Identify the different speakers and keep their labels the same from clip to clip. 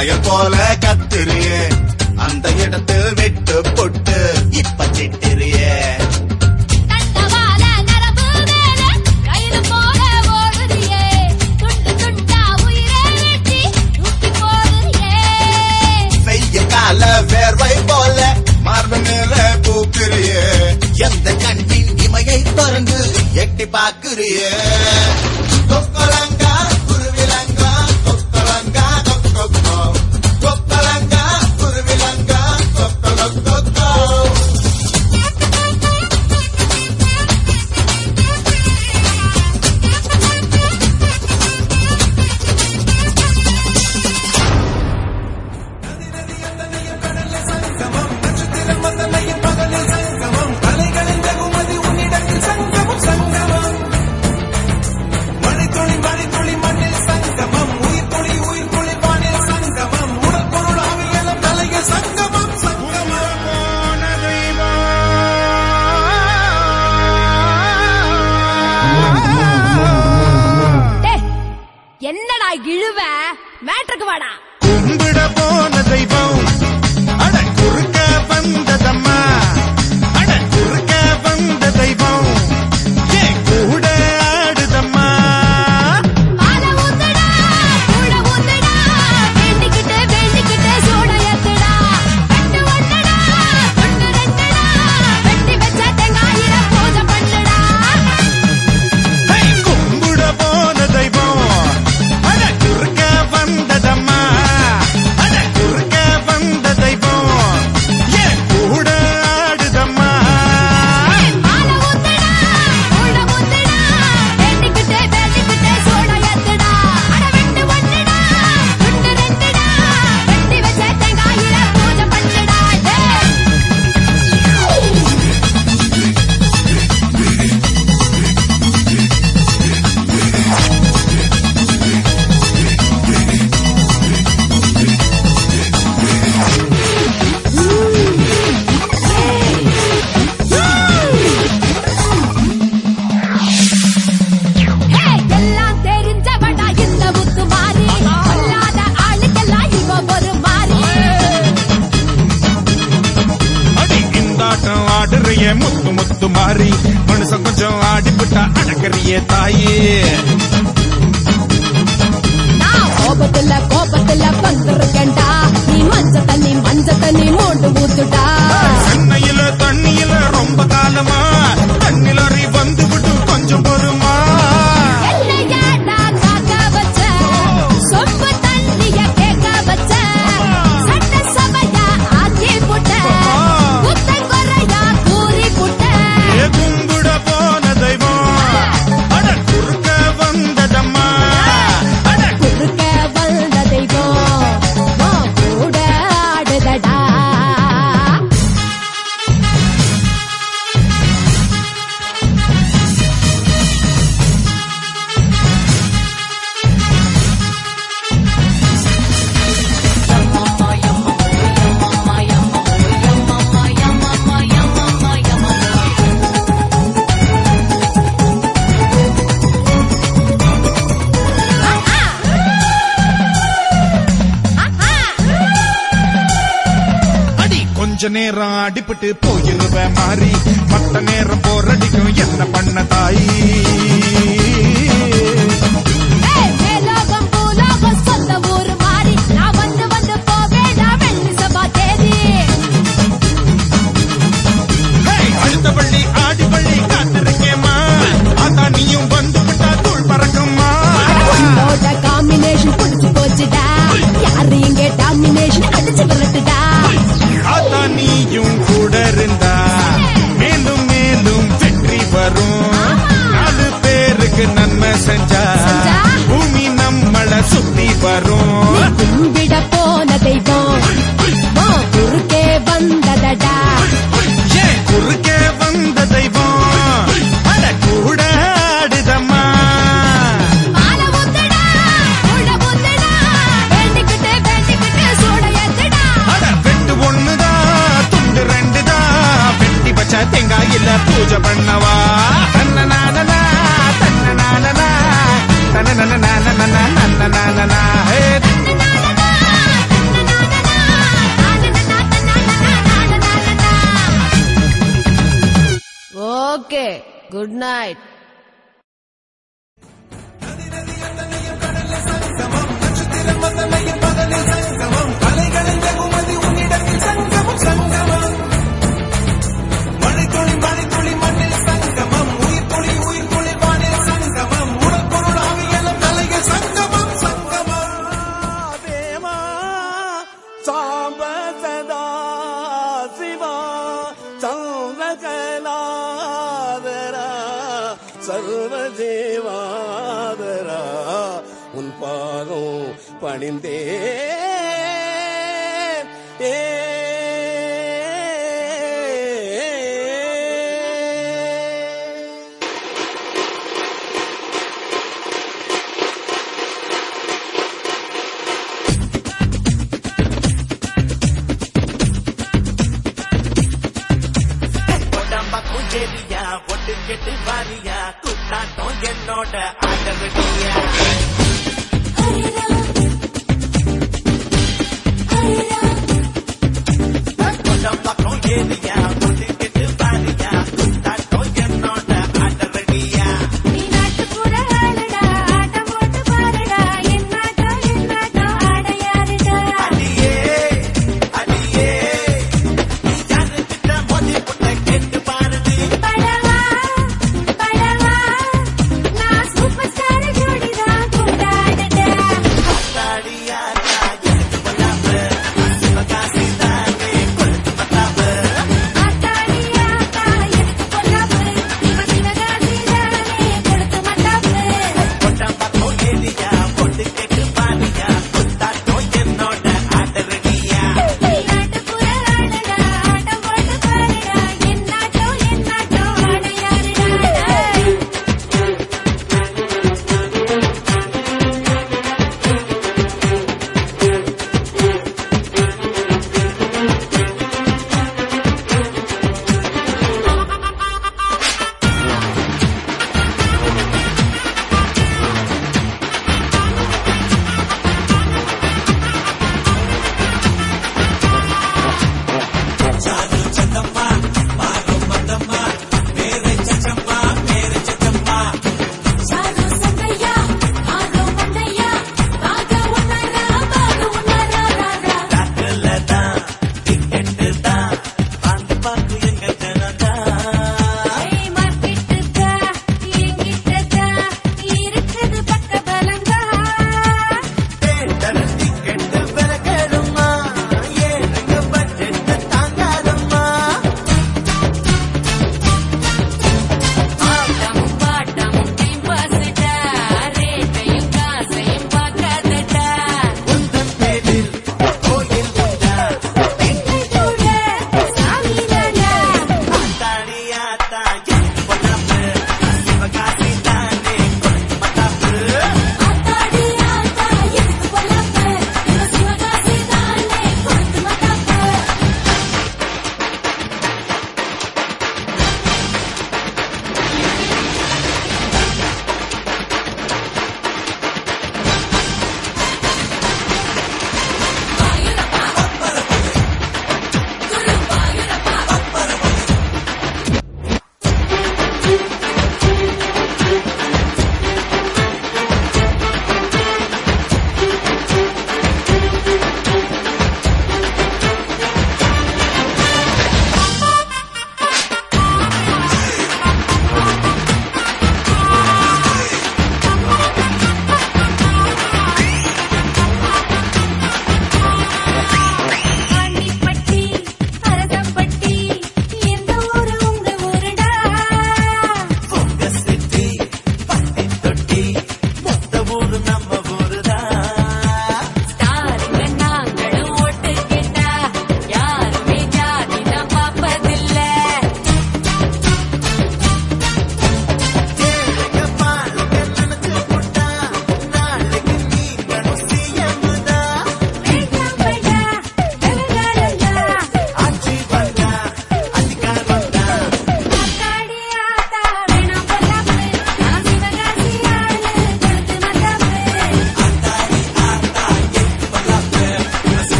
Speaker 1: வளையல் போல கத்திரியே அந்த இடத்தில்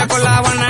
Speaker 2: பத்து
Speaker 3: பத்து குள்ள ஒன்னா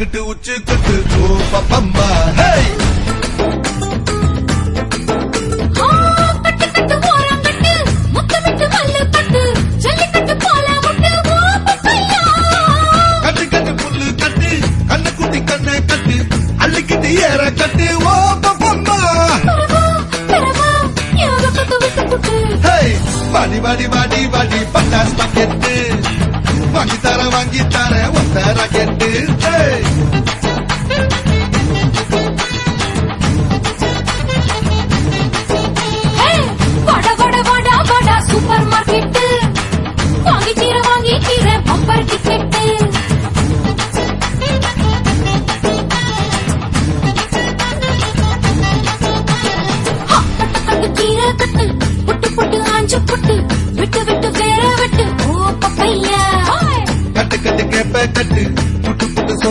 Speaker 4: தொட்டுக்கிட்டு உச்சு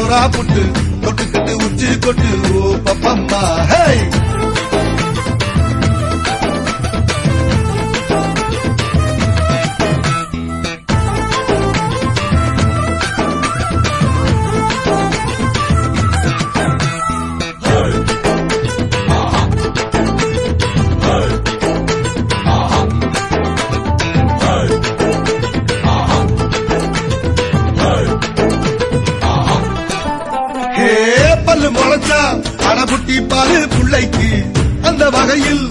Speaker 5: புறா புட்டு
Speaker 4: தொட்டுக்கிட்டு உச்சி கொட்டு ஓ பப்பம்மா ஹே பிள்ளைக்கு அந்த வகையில்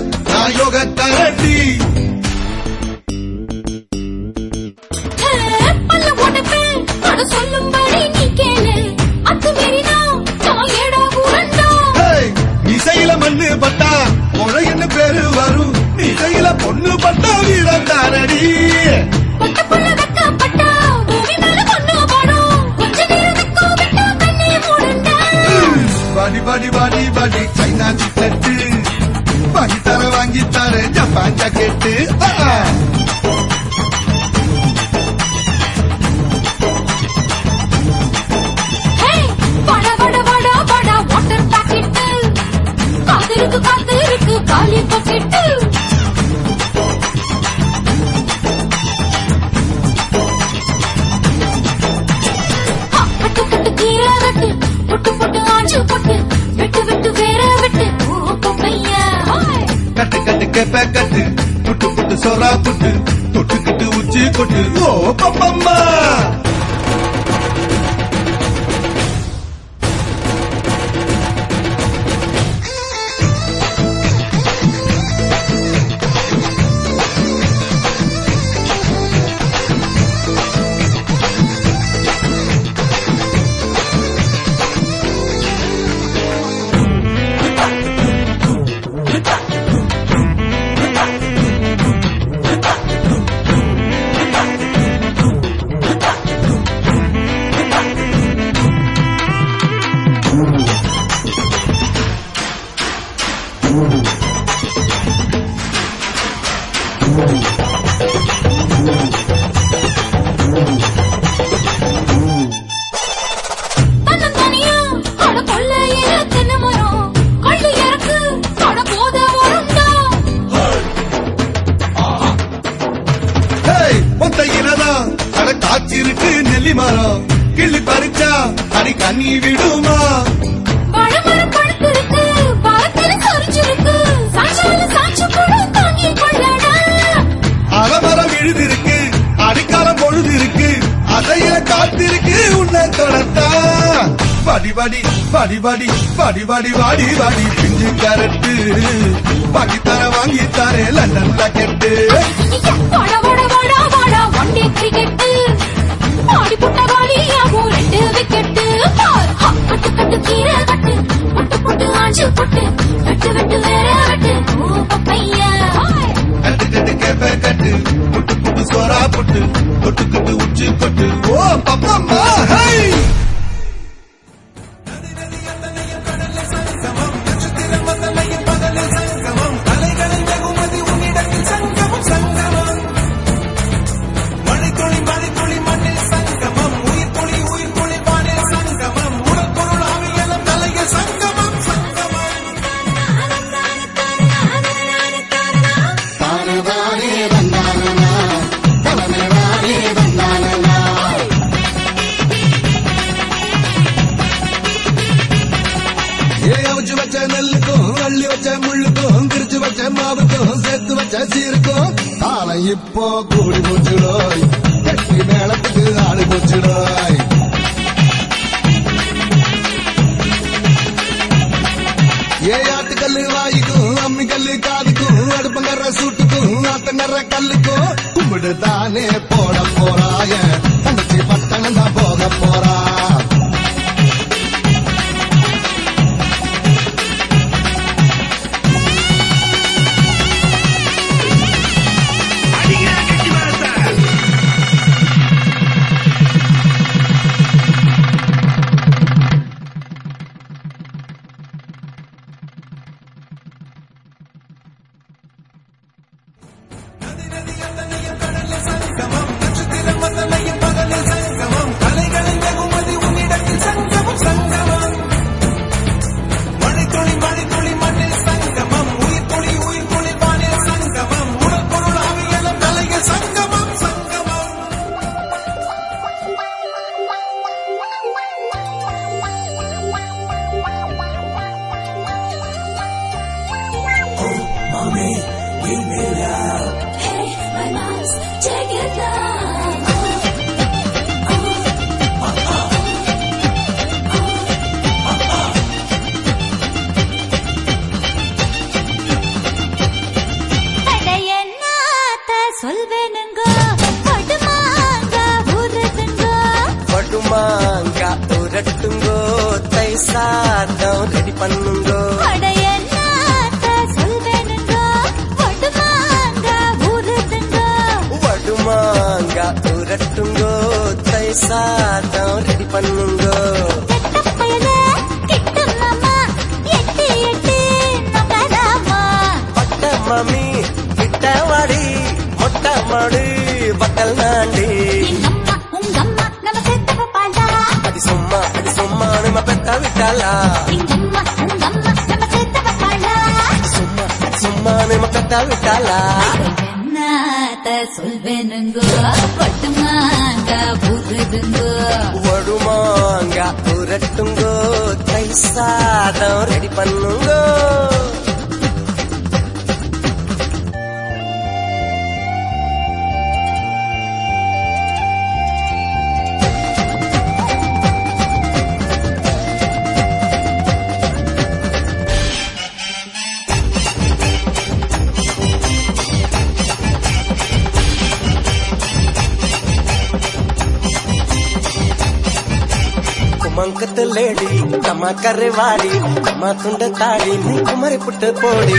Speaker 4: பாட்டு போடி.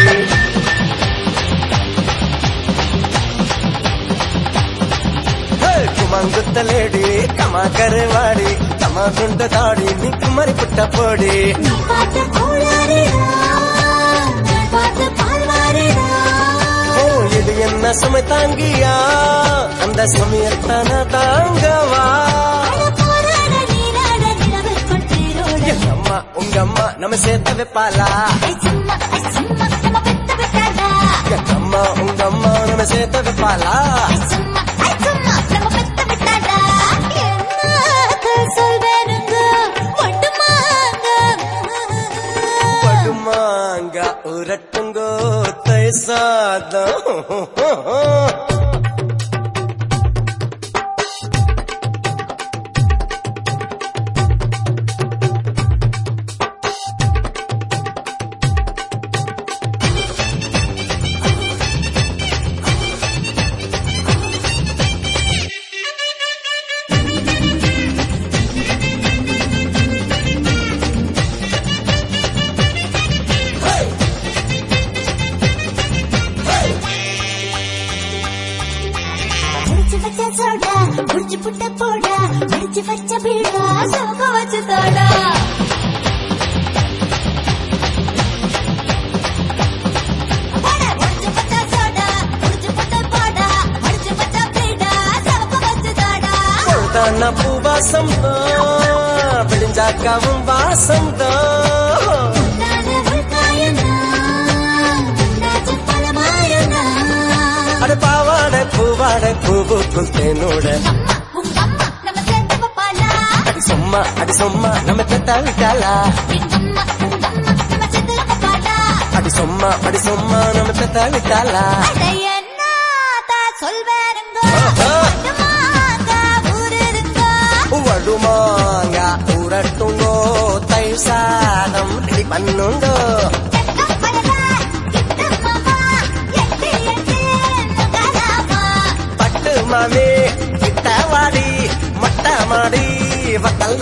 Speaker 6: குமங்குத்த லேடி கமா கருவாடி கமா குண்ட தாடி நீ குமரி புட்ட போடி. Oh, இது என்ன சுமை தாங்கியா? அந்த சமயத்தான நம்ம சேர்த்து வைப்பாளா? அம்மா உங்க அம்மா நம்ம சேர்த்து வைப்பாளா? உரட்டுங்கோ தை சாதம் தத்த விட்டாளா வடுமாங்க உரட்டுங்கோ தை சாதம் ரெடி பண்ணுங்கோ. பட்டு மாமே கிட்டவாடி மட்ட மாடி வத்தல்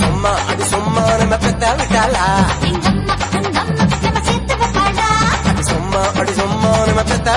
Speaker 6: சும்மா அது சும்மா நம்ம பெத்த அடி சும்மா அடி சும்மா நம்ம பெத்த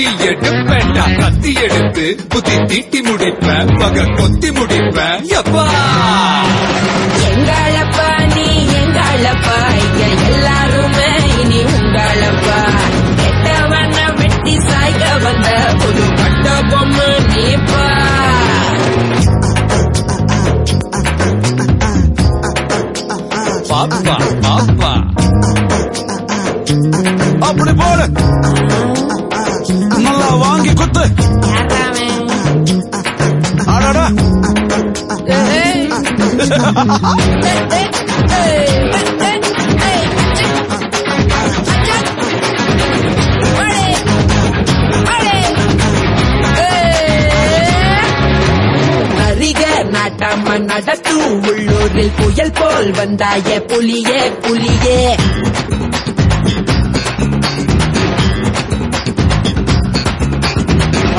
Speaker 5: குத்தி
Speaker 7: எடுப்பேண்டா கத்தி எடுத்து புத்தி தீட்டி முடிப்ப பக கொத்தி
Speaker 8: முடி நாட்டாம நடத்து உள்ளூரில் புயல் போல் வந்தாய புலியே புலியே.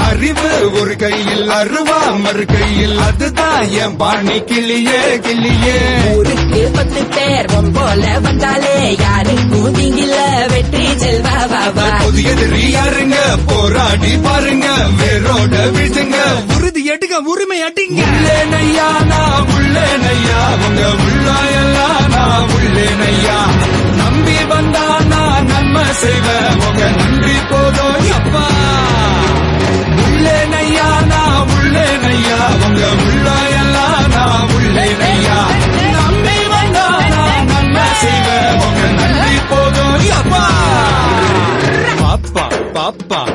Speaker 7: அறிவு ஒரு கையில் அருவா மறு கையில் அதுதான் என் பாணி கிளியே கிளியே.
Speaker 8: ஊருக்கு பத்து பேர் போல வந்தாலே யாரு? கூதிங்கில வெற்றி செல்வா பாபா
Speaker 7: புதியது யாருங்க? போராடி பாருங்க. வேரோட வீசுங்க. உறுதி எடுங்க உரிமை அடிங்க. உள்ளே நையா நான் உள்ளே நையா உங்க உள்ளா எல்லாம் நான் உள்ளே நையா நம்பி வந்தா நான் நன்மை செய்வேன் உங்க நன்றி போதும் அப்பா. やっ
Speaker 8: ぱパッパッパ。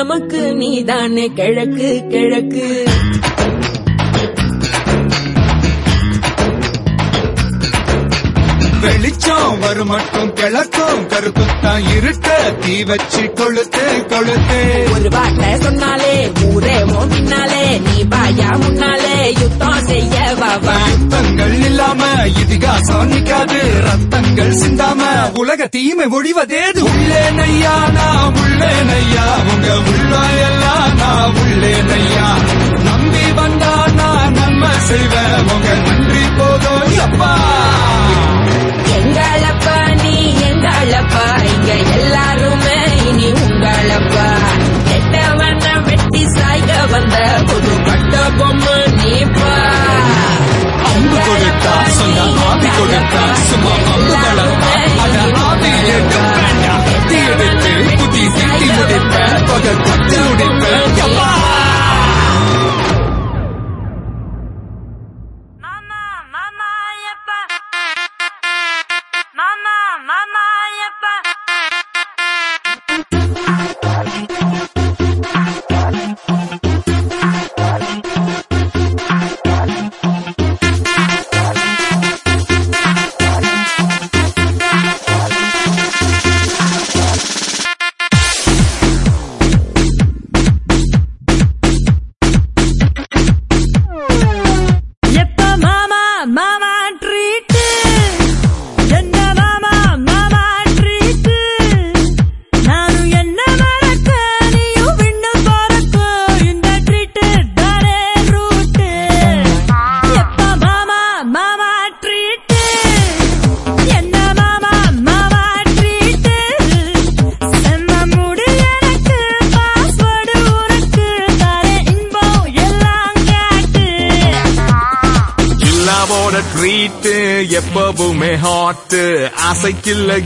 Speaker 8: எமக்கு நீதானே கிழக்கு கிழக்கு.
Speaker 7: வெளிச்சம் வரும் மட்டும் கிழக்கும் கருப்புத்தான் இருட்ட தீ வச்சு கொளுத்து கொளுத்து.
Speaker 8: ஒரு வார்த்தை சொன்னாலே ஊரே ஓ பின்னாலே. நீ பாயா முன்னாலே யுத்தம் செய்ய வாவா
Speaker 7: யுத்தங்கள் சிந்தாம இதிகாசம் நிக்காது ரத்தங்கள் சிந்தாம உலக தீமை ஒழிவதேது? உள்ளே நையா நான் உள்ளே நையா உங்க உள்ளாயெல்லாம் நான் உள்ளே நையா. நம்பி வந்தா நான் நன்மை செய்வேன் உங்க நன்றி போதும் அப்பா.
Speaker 8: எங்களப்பா நீ எங்களப்பா இங்க எல்லாருமே இனி உங்களப்பா. கெட்டவன வெட்டி சாய்க்க வந்த புது பட்ட பொம்மை.
Speaker 7: அம்பு சொந்த ஆவி கொடுத்தா சும்மா அம்பு வளர்த்தா அத ஆவி எடுக்க தீ எடுத்து புத்தி முடிப்பேன் பகல் பத்து முடிப்பேன்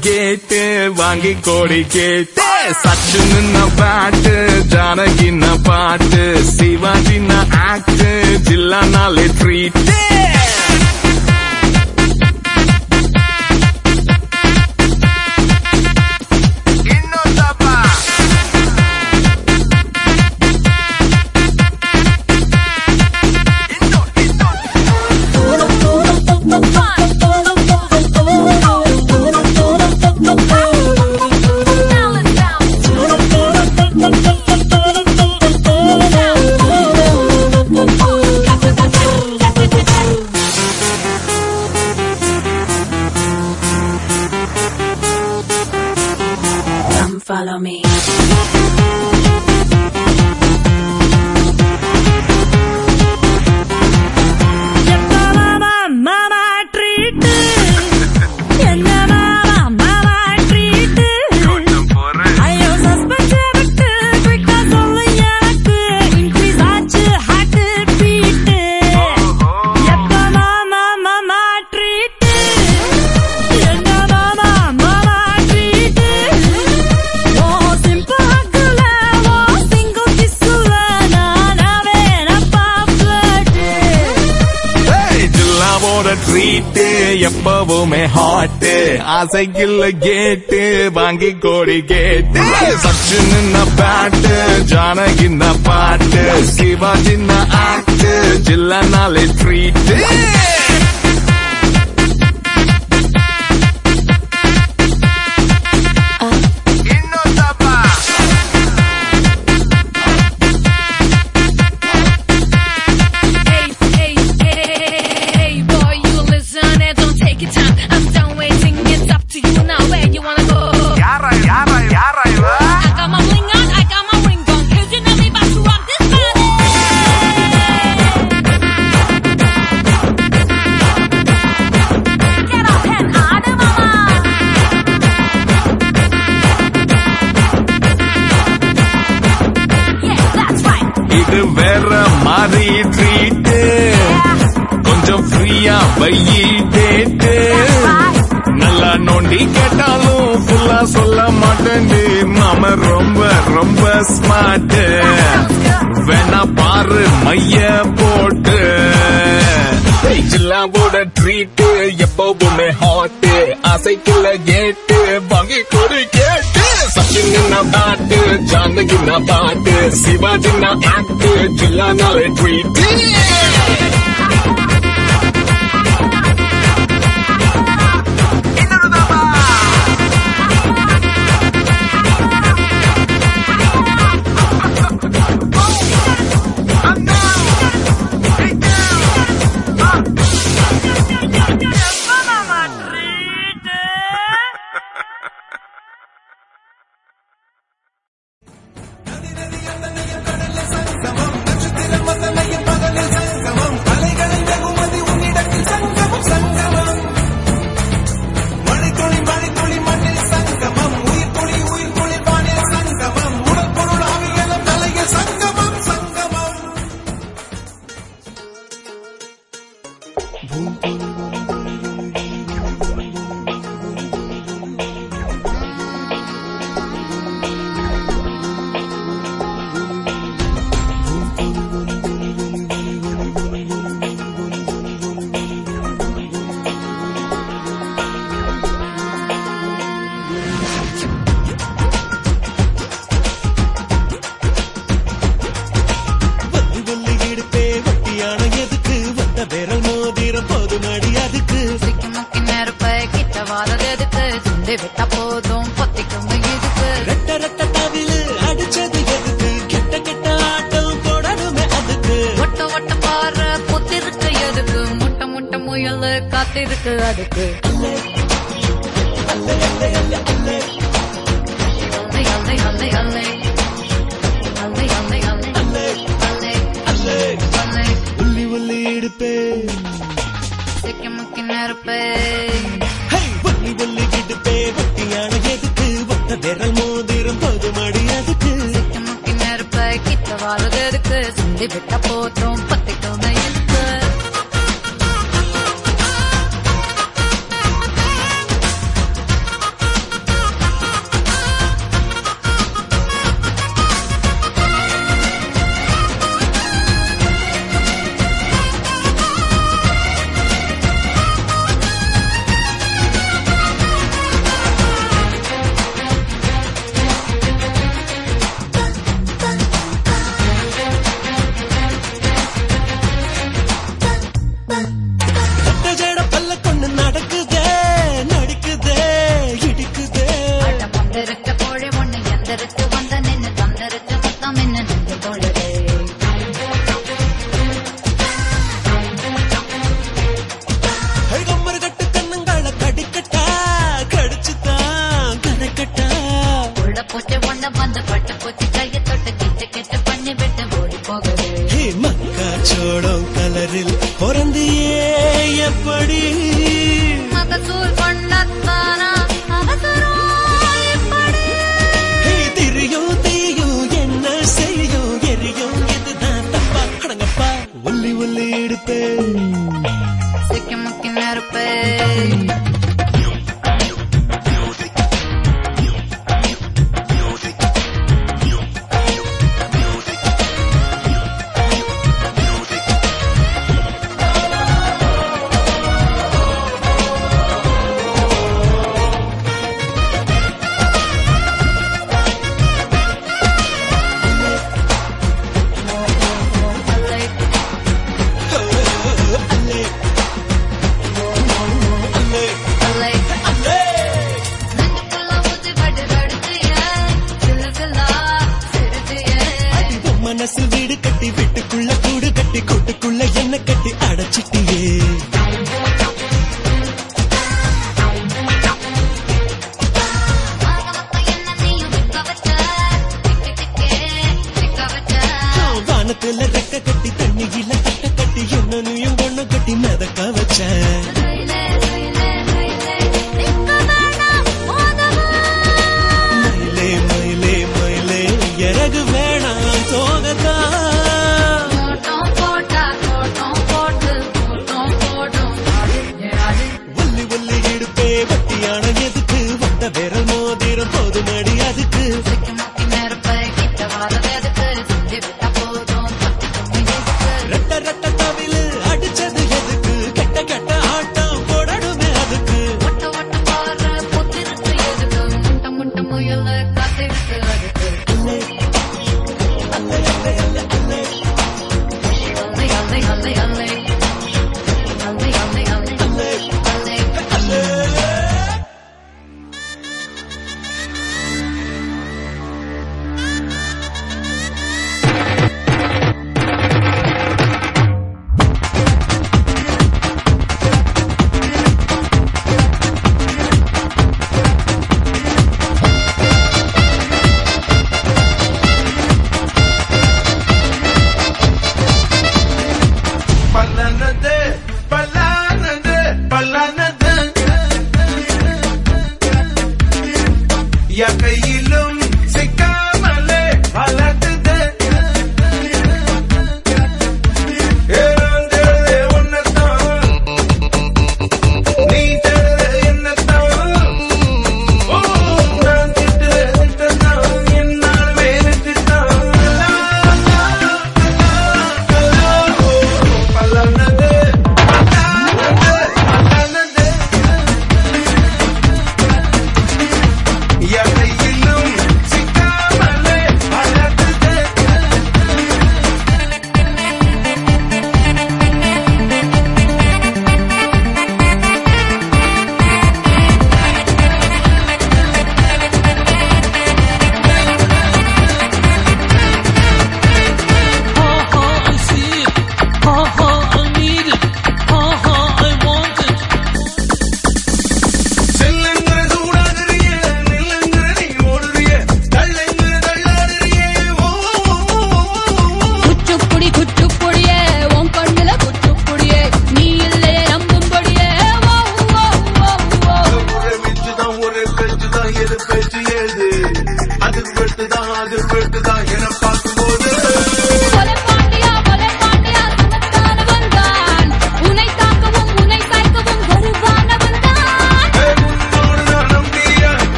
Speaker 9: கேட்டு
Speaker 10: வாங்கி கோடி கேட்டு. சச்சு நின்ன பாட்டு ஜானகின்ன பாட்டு சிவாஜின ஆக்ட் ஜில்லானாலே ட்ரீட்டு ஆசைக்குள்ள கேட்டு வாங்கி கோடி கேட்டு. சச்சின் நின்ன பாட்டு ஜானகின்ன பாட்டு சிவாஜின்ன ஆக்ட் ஜில்லனாலே ட்ரீட்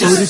Speaker 4: so
Speaker 11: did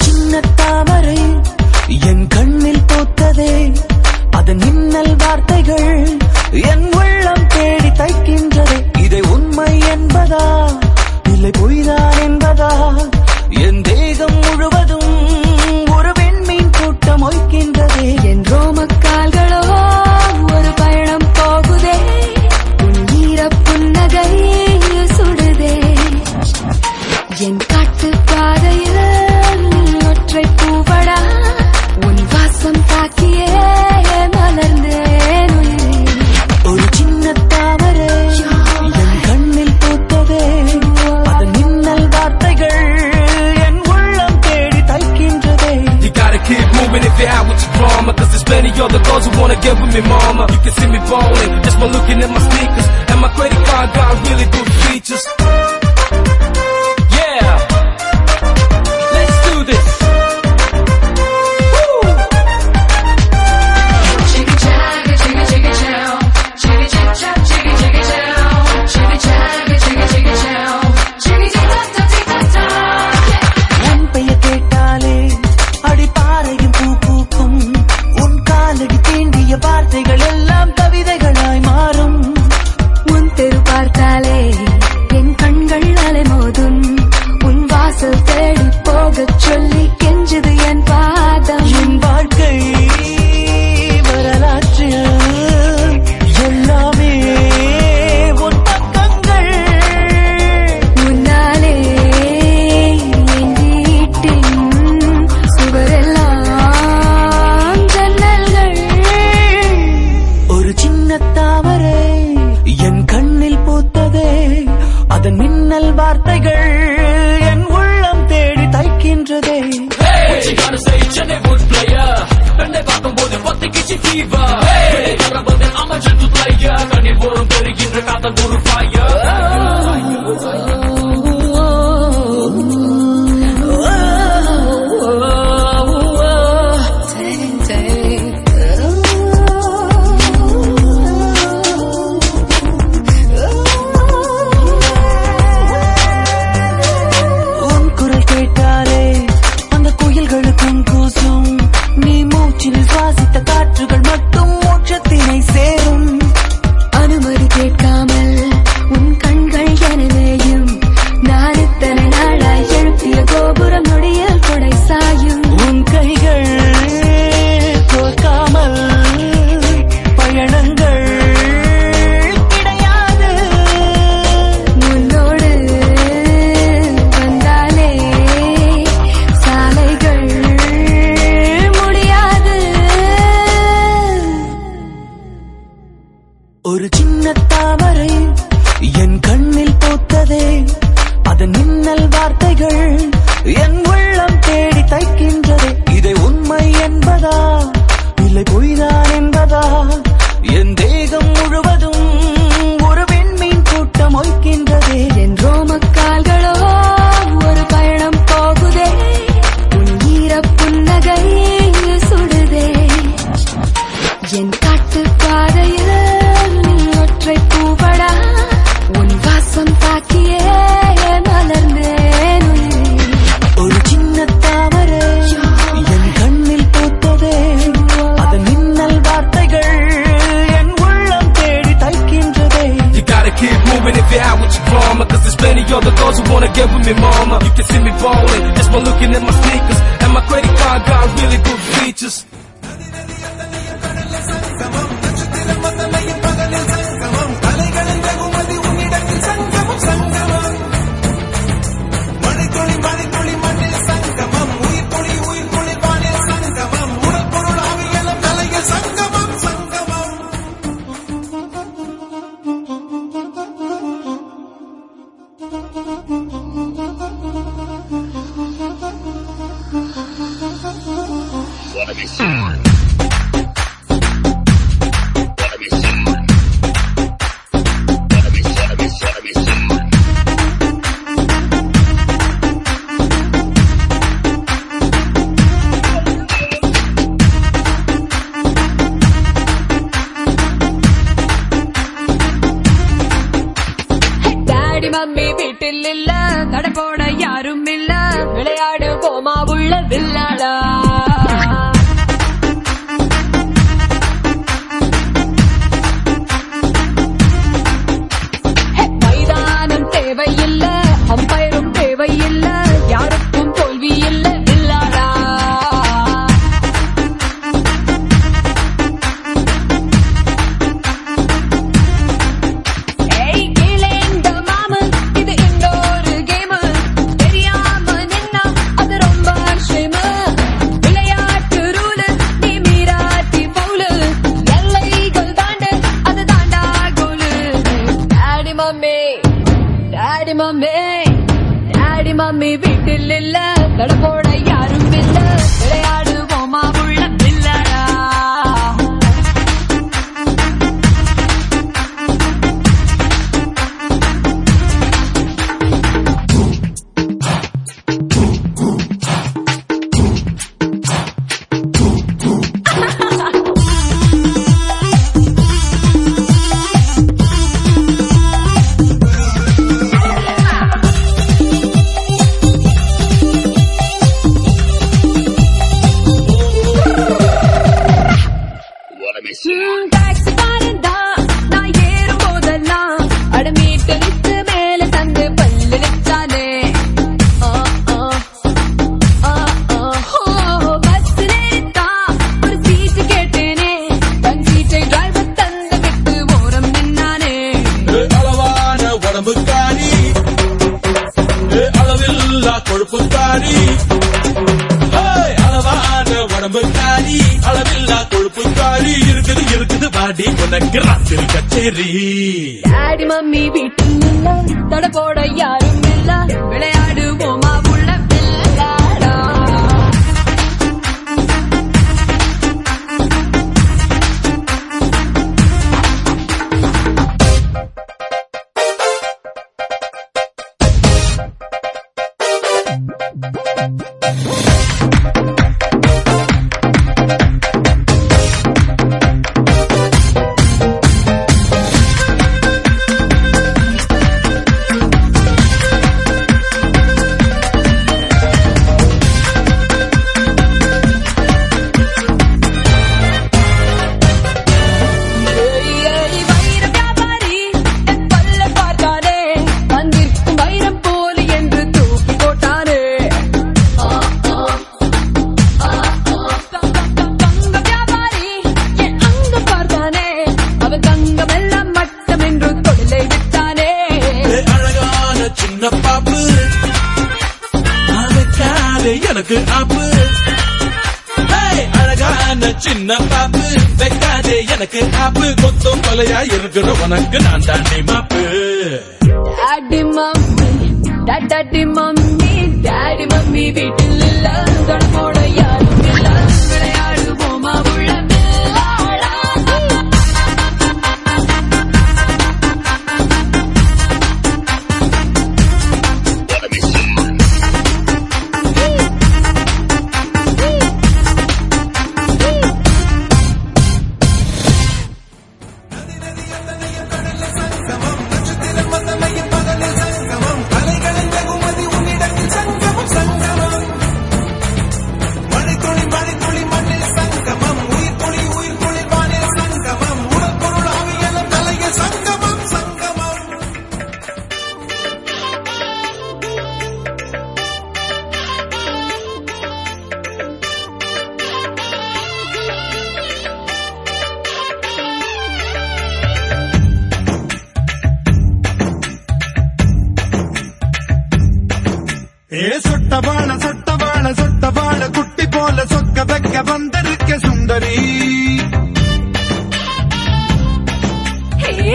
Speaker 11: சொட்டபால சொட்டபால சொட்டபால குட்டி போல சொக்க வைக்க வந்திருக்க சுந்தரி.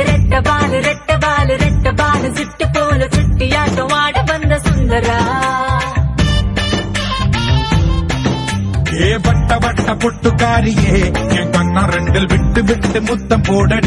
Speaker 5: ரெட்ட பால் ரெட்ட பால் ரெட்ட பால் சுட்டு போல சுட்டியாட்டம் ஆட வந்த சுந்தரா.
Speaker 11: ஏ பட்ட பட்ட பொட்டுக்காரியே என் கண்ணா ரெண்டில் விட்டு விட்டு முத்தம் போடடி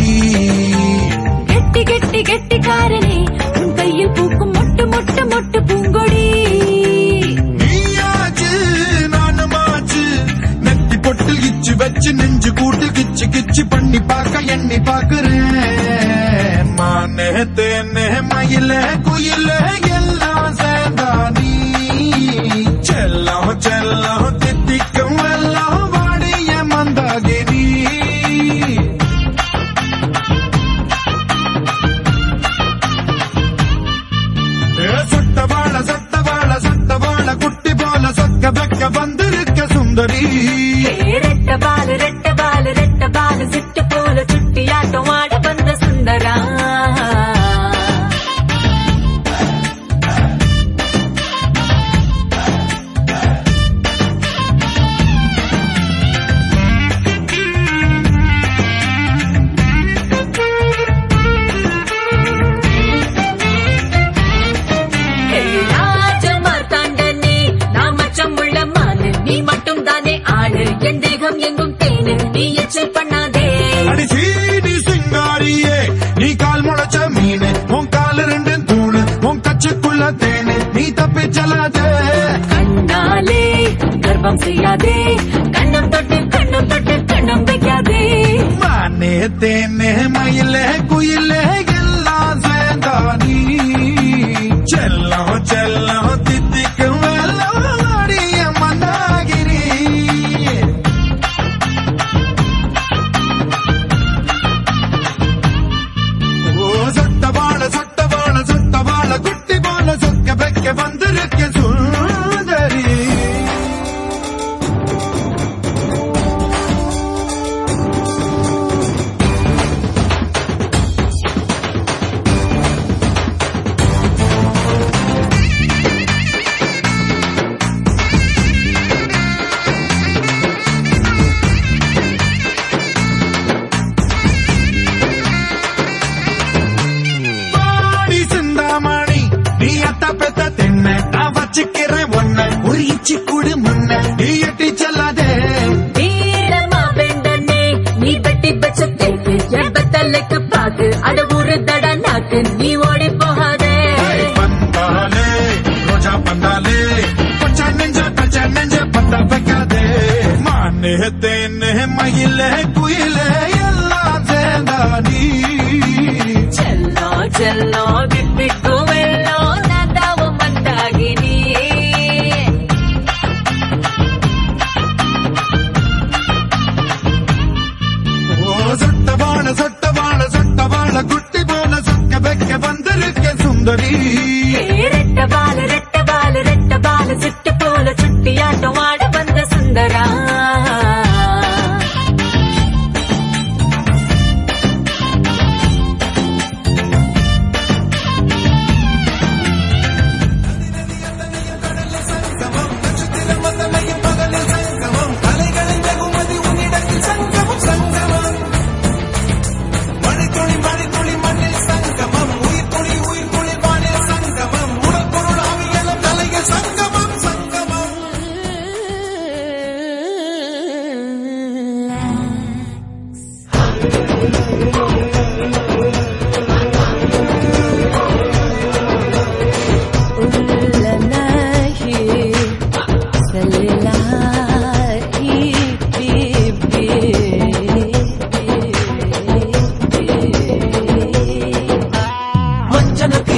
Speaker 5: gonna be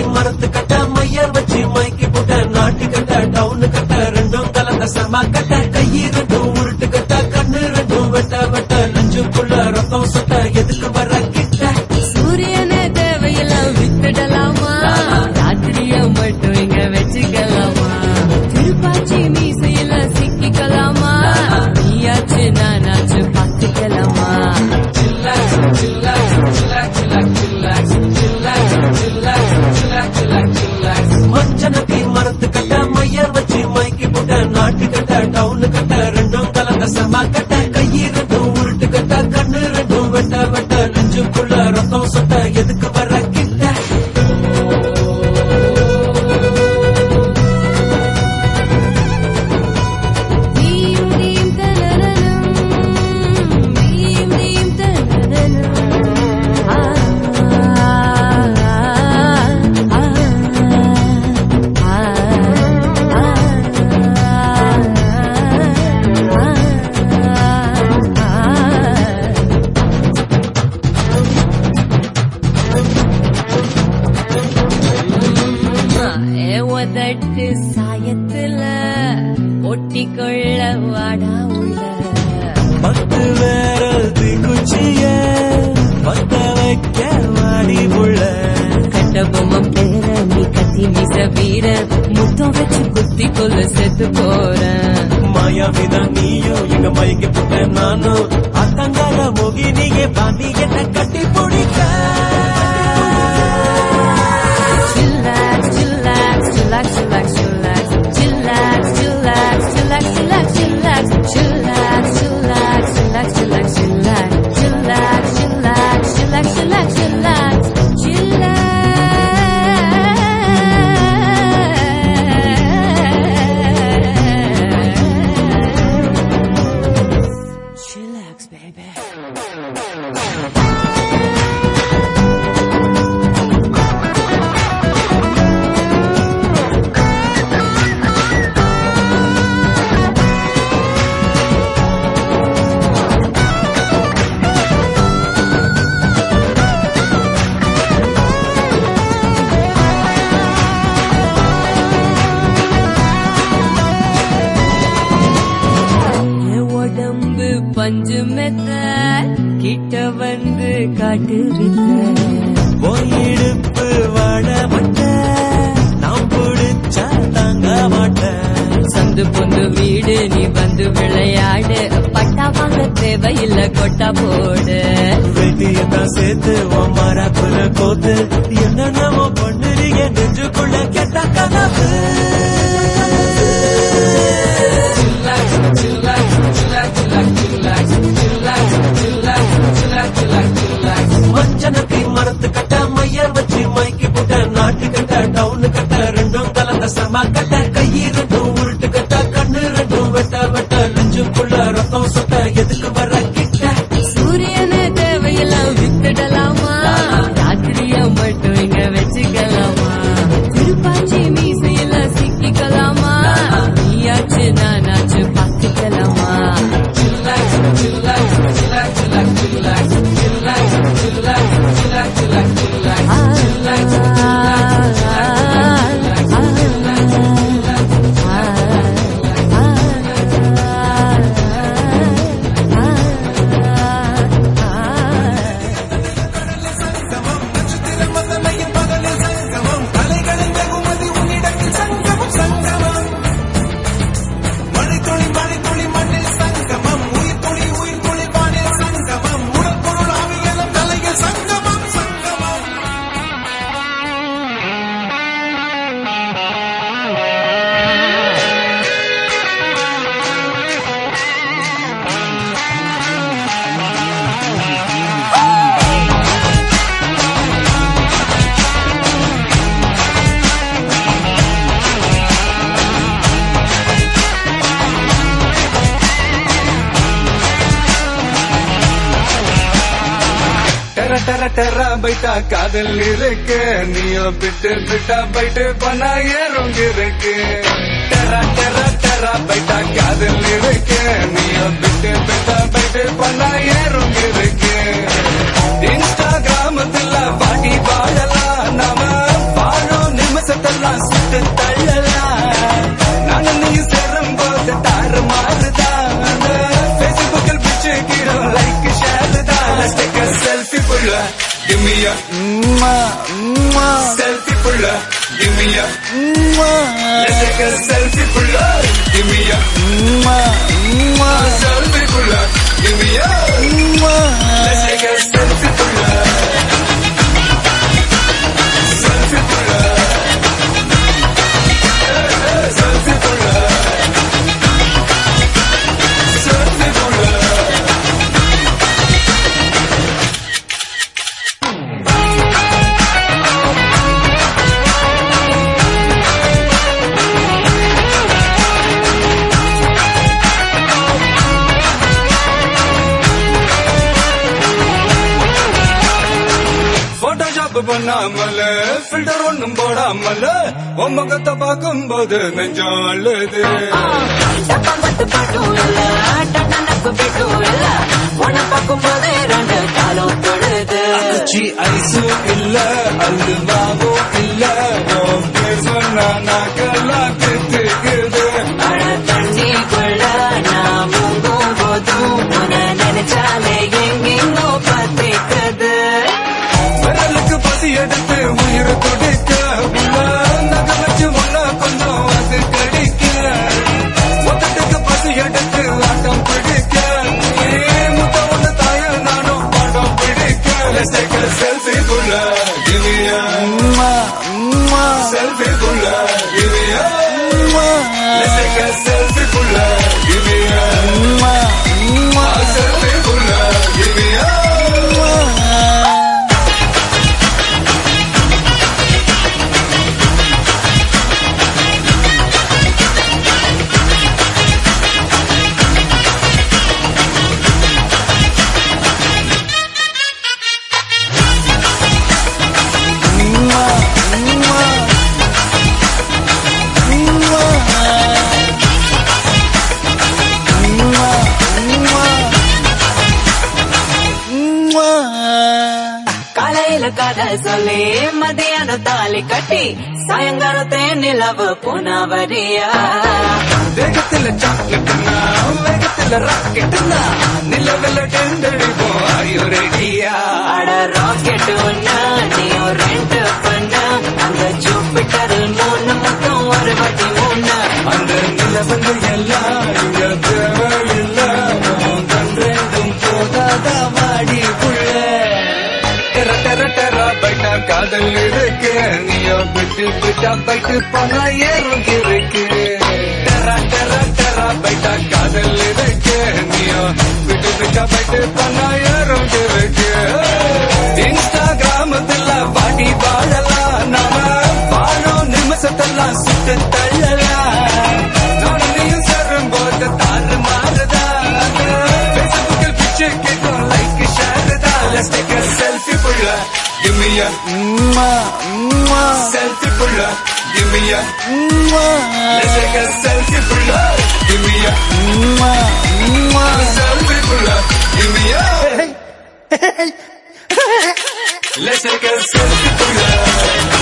Speaker 7: டர டர பைட்டா காதல் இருக்கு. நீயும் பிட்டு பிட்டா பைட்டு பண்ணா ஏறும் இருக்கு. டர டர டர பைட்டா காதல் இருக்கு. நீயும் பிட்டு பிட்டா பைட்டு பண்ணா ஏறும் இருக்கு. இன்ஸ்டாகிராமத்துல பாட்டி பாடலாம் நாம வாழும் நிமிஷத்தெல்லாம் சுட்டு தள்ளலாம் நான் நீ for love, give me a selfie for love, give me a let's take a selfie for love, give me a selfie for love, give me a filter ஒண்ணும் போடாமல் உன் முகத்தை பார்க்கும்போது நெஞ்சம் அழுது
Speaker 8: டப்பாங்கட்டு இல்ல டட்டனக்கு இல்ல
Speaker 7: பேர் சொன்னா நாக்கெல்லாம் திட்டுக்குது
Speaker 8: தண்ணிக்குள்ள நான் போதும் நினைச்சாலே
Speaker 7: Let's take a selfie
Speaker 8: காலையில கதை சொல்லி மதியானம் தாலி கட்டி சாயங்காலம் தேனிலவு புனவரியா
Speaker 7: வேகத்துல சாக்லேட்னா வேகத்துல ராக்கெட்னா நிலவில் டெண்டடிப்போம் ஐயோ ரெடியா
Speaker 8: அட ராக்கெட் ஒண்ணு
Speaker 7: காதல் இருக்கு நீயோ விட்டு விட்டா பைட்டு போனா ஏறும் இருக்கு டரா டரா டெர பைட்டா காதல் இருக்கு நீயோ விட்டு விட்டா பைட்டு போனா ஏறும் இருக்கு இன்ஸ்டாகிராமத்துல பாட்டி வாழலாம் நாம வாழும் நிமிஷத்தெல்லாம் சுட்டு தள்ளலாம் நானும் நீயும் போது தாறு மாறுதா. பேஸ்புக்கில் பிச்சு கேட்கும் லைக் ஷேர் தான் Let's take a selfie புள்ள give me ya. Selfie for love, give me ya. Let's take a selfie for love, give me ya. Selfie for love, give ya. Let's take a selfie
Speaker 12: for love.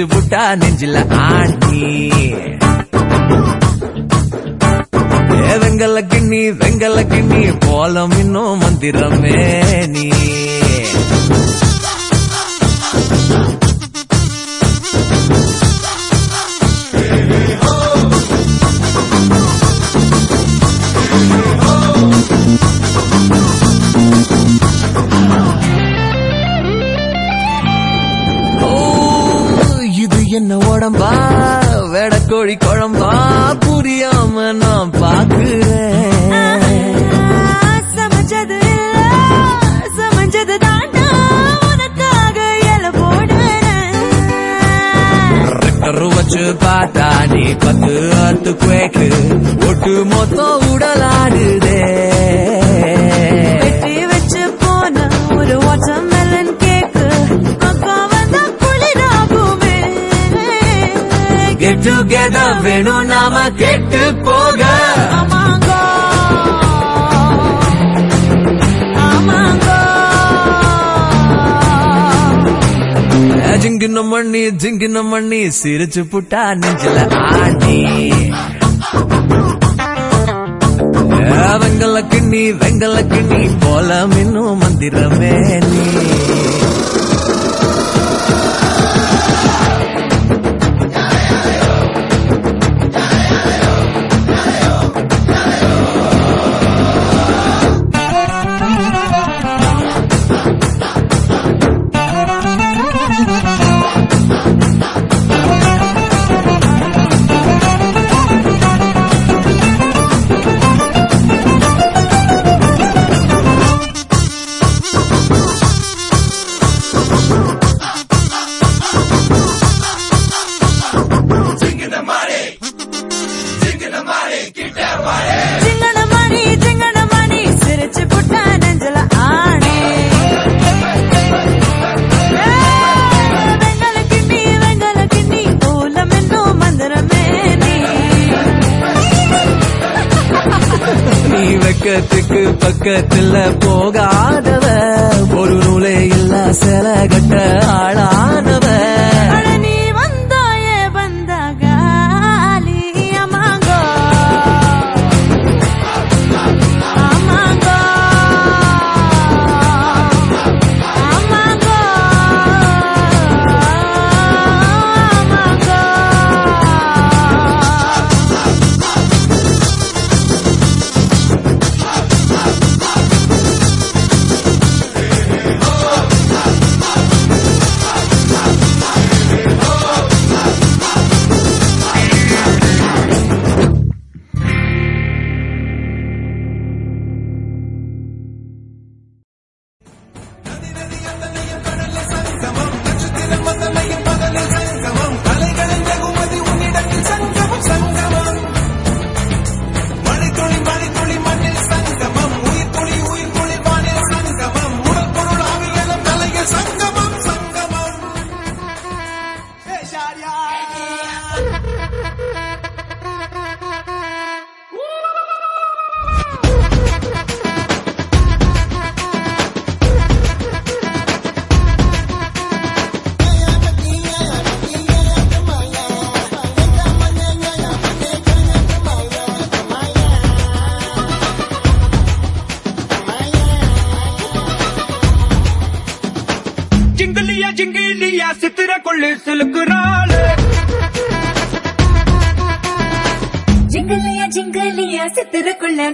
Speaker 12: வச்சு விட்டா நெஞ்சில ஆணி. வெங்கல கிண்ணி வெங்கல கிண்ணி போலம் இன்னும் மந்திரமே. ஜிங்கின மண்ணி சிரிச்சு புட்டா நெஞ்சில ஆடி வெங்கல கிண்ணி வெங்கல கிண்ணி போல மின்னும் மந்திரமே நீ.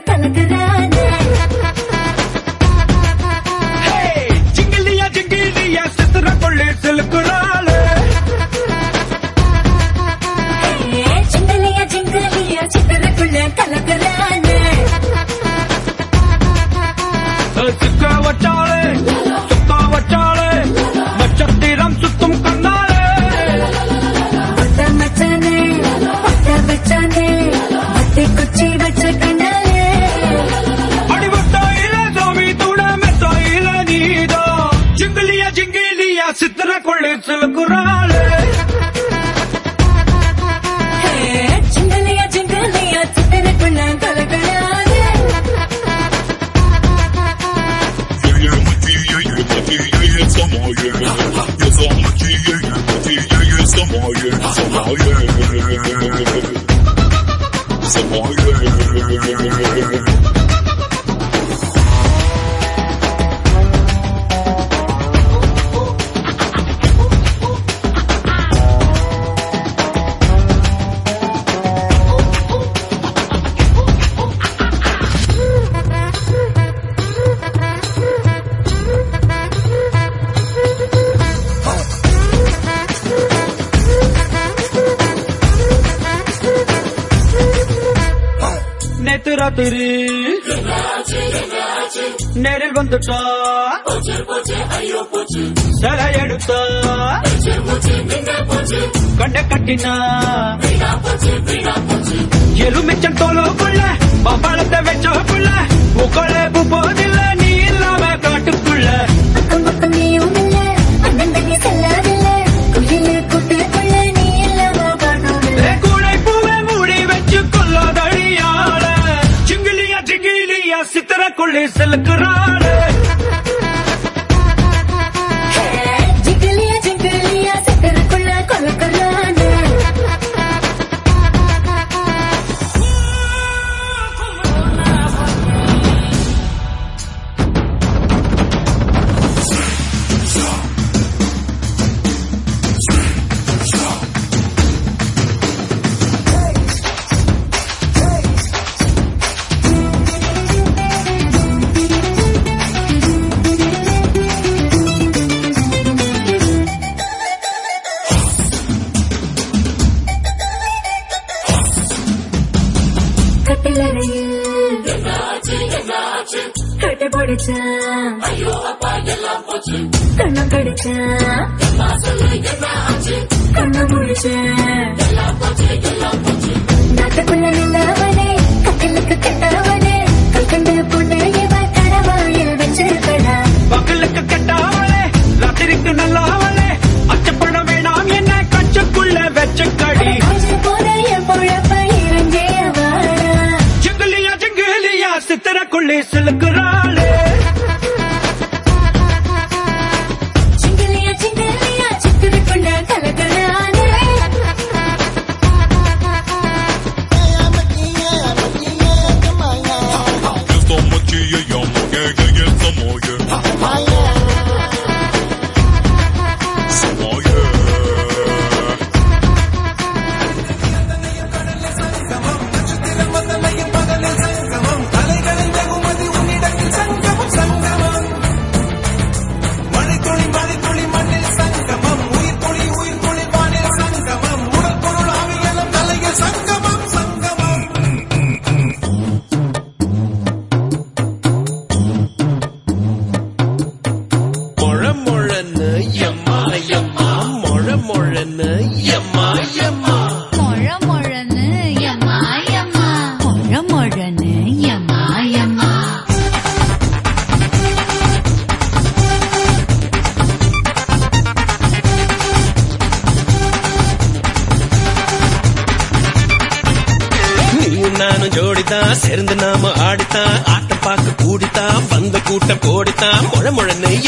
Speaker 13: penetrating.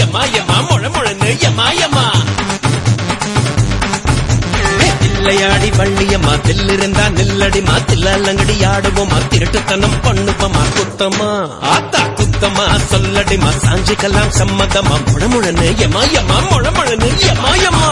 Speaker 13: எம்மா எம்மா முழ முழன்னு எம்மா எம்மா இல்லையாடி வள்ளியம்மா தில்லிருந்தா நில்லடிமா தில்லாலங்கடி ஆடுவோமா திருட்டுத்தனம் பண்ணுவோமா குத்தமா ஆத்தா குத்தமா சொல்லடிமா சாஞ்சிக்கலாம் சம்மதமா முழமுழனு எமா எமா முழமுழனு
Speaker 14: எமா எமா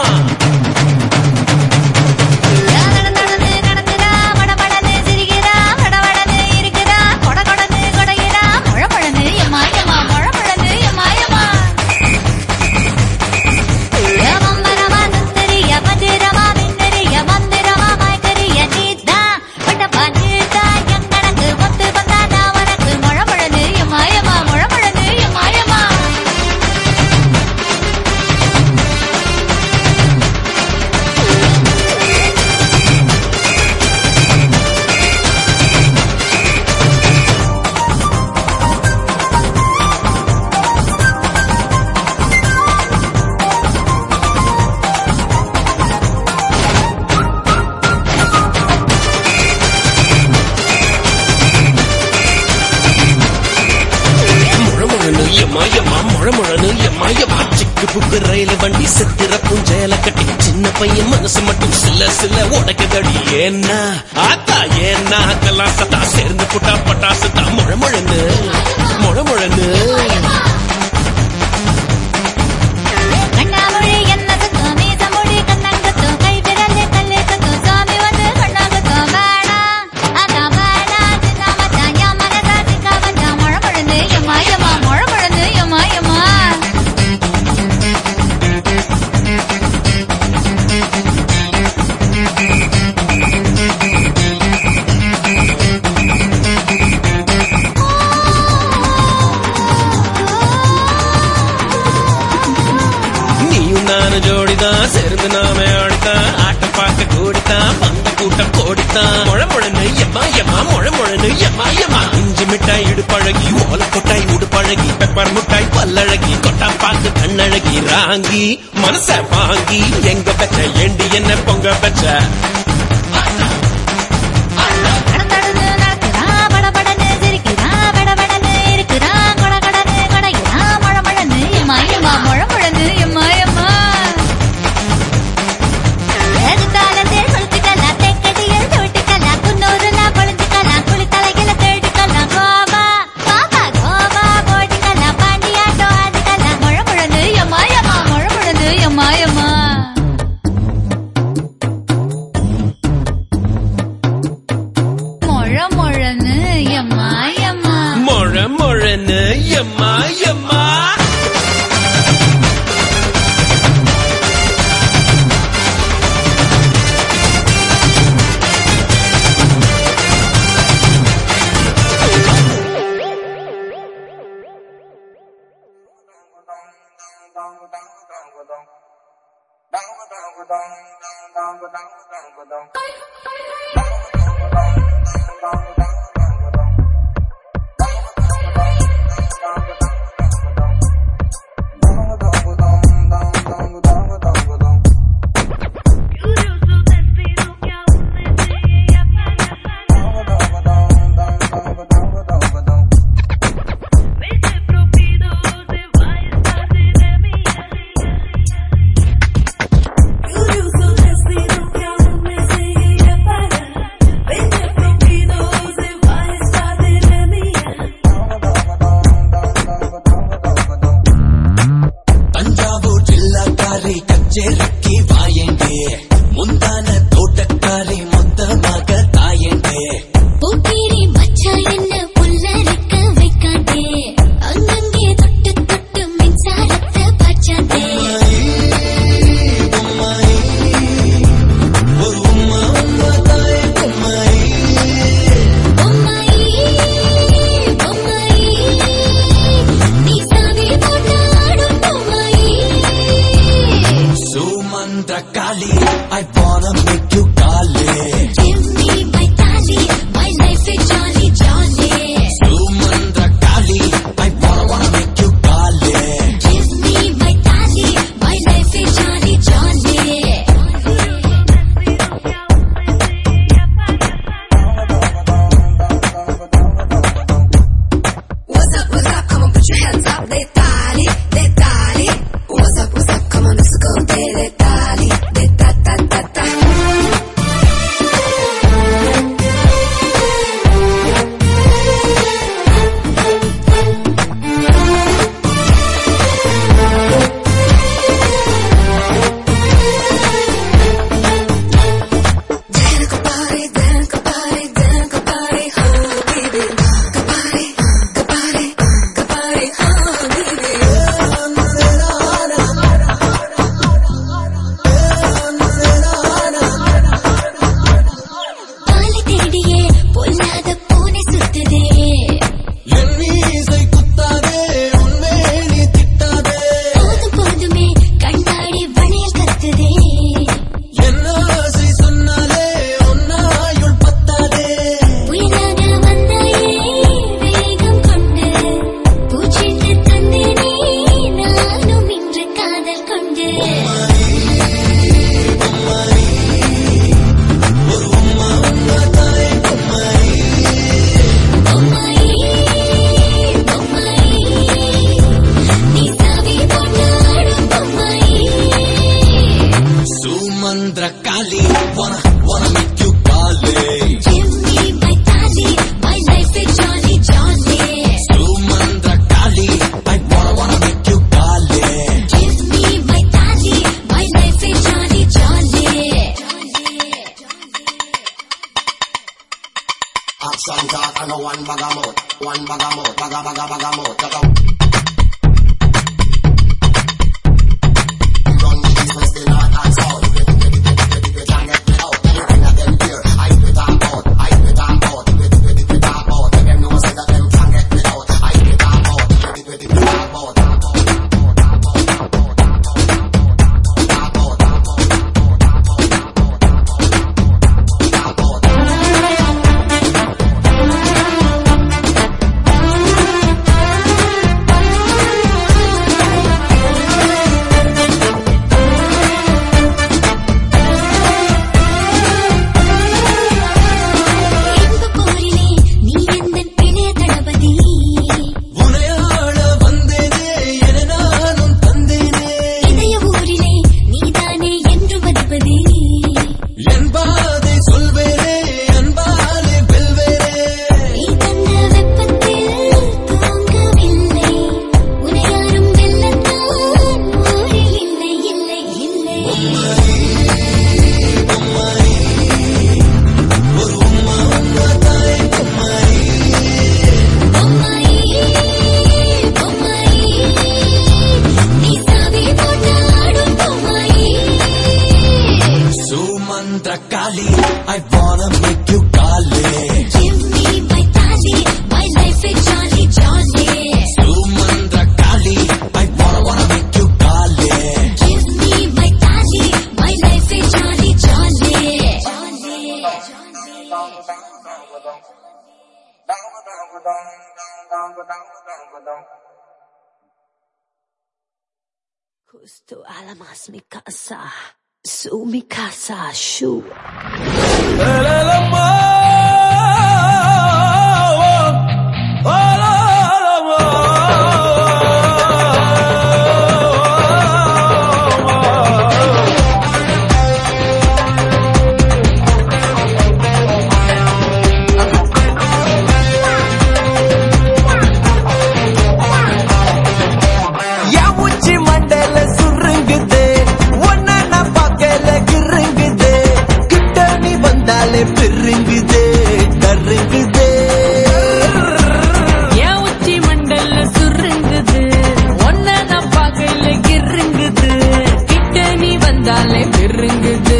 Speaker 14: பார்த்தாலே திருங்குது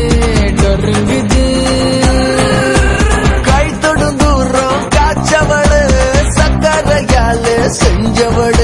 Speaker 14: டொருங்குது
Speaker 5: கை தொடும் தூரம் காய்ச்சவள் சக்கரையால செஞ்சவள்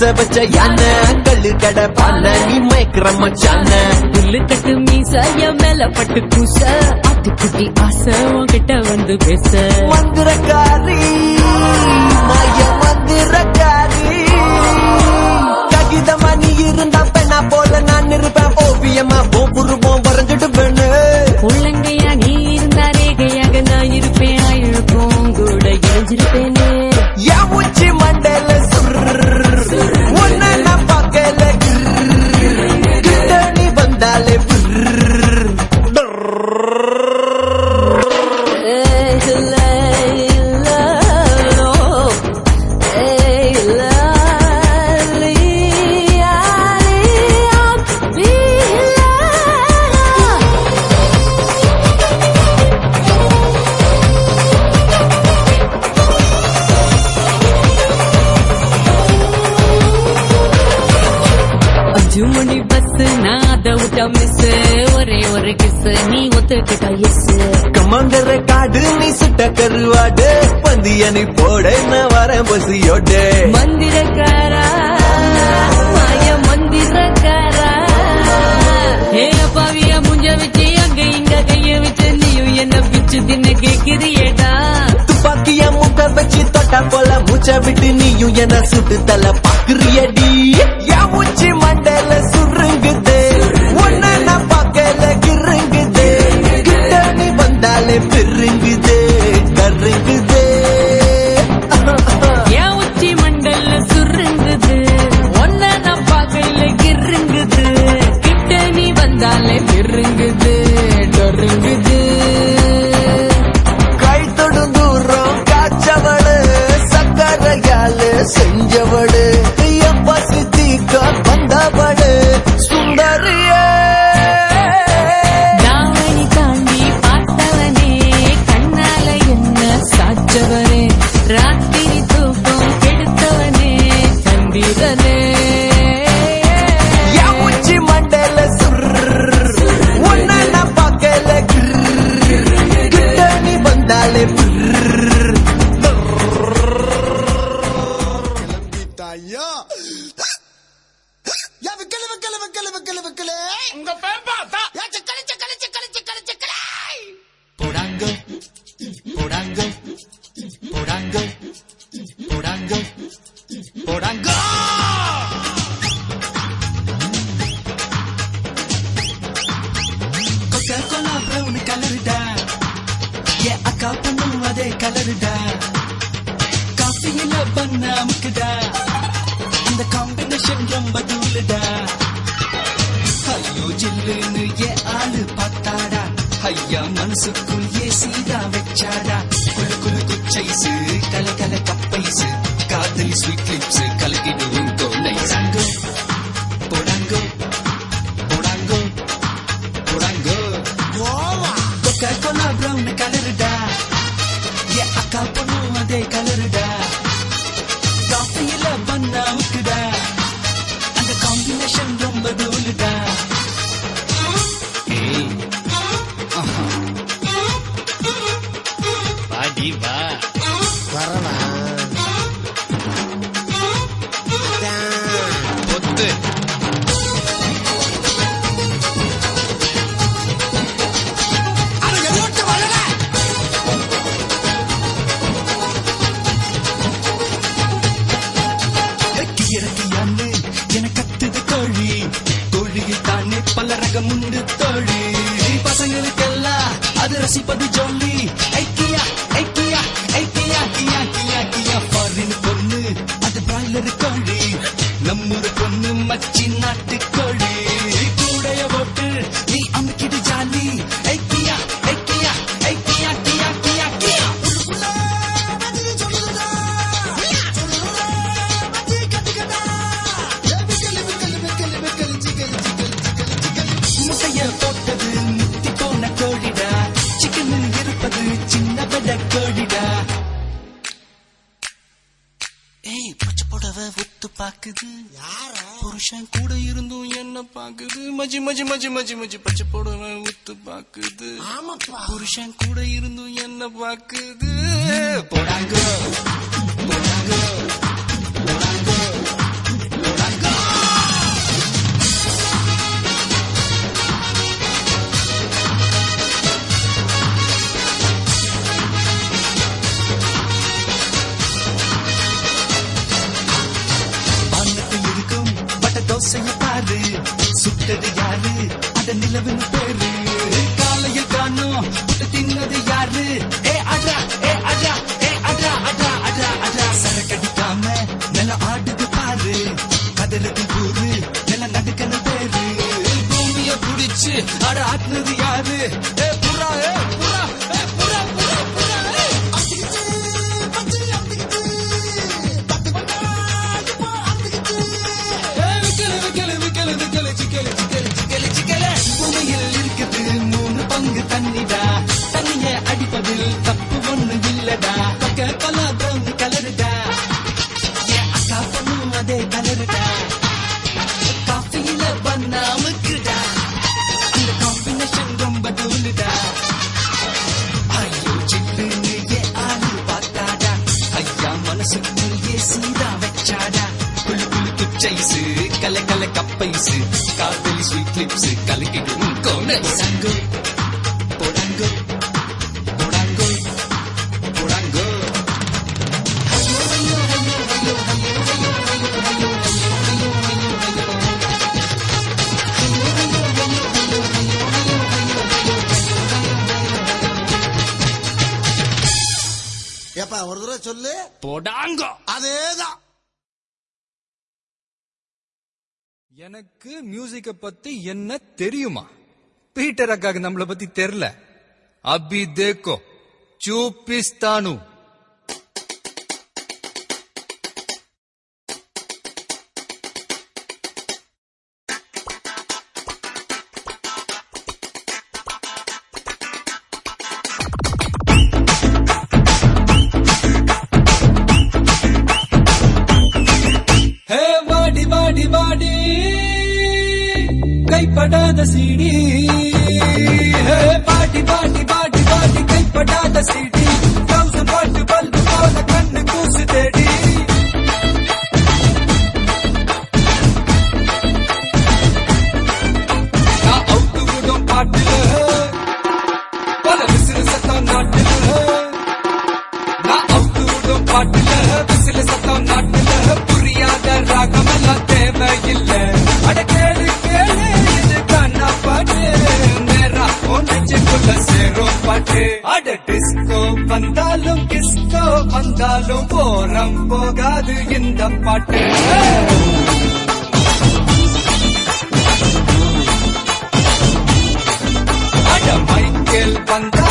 Speaker 5: மீச வச்ச யானை கல்லு கடை பானை நீ மயக்கிற மச்சான.
Speaker 14: புல்லு கட்டு மீச என் மேல பட்டு கூச ஆட்டுக்குட்டி ஆசை உன்கிட்ட வந்து பேச.
Speaker 5: மந்திரக்காரி மாய மந்திரக்காரி. ககிதமா நீ இருந்தா பெண்ணா போல நான் இருப்பேன் ஓவியமா ஓபுரு பிரியாணி போட நான் வரேன் பசியோட
Speaker 14: மந்திரக்காரா மாய மந்திரக்காரா? ஏ அப்பாவிய முஞ்ச வச்சு அங்க இங்க கைய வச்சு நீயும் என்ன பிச்சு தின்ன கேக்குறியடா?
Speaker 5: துப்பாக்கிய
Speaker 15: முட்டை வச்சு தொட்டா போல மூச்ச விட்டு நீயும் என்ன சுட்டு தலை
Speaker 16: Russian மெயின்டர் அக்காக்கு நம்மளை பத்தி தெரியல அபி தேக்கோ
Speaker 7: சூப்பிஸ்தானு படாத சீடி. பாட்டி பாட்டி பாட்டி கைப்படாத சீட் பார்த்தாலும் போரம் போகாது இந்த பாட்டு. மைக்கேல் பந்தா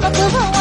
Speaker 7: 么突破我？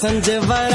Speaker 7: போல்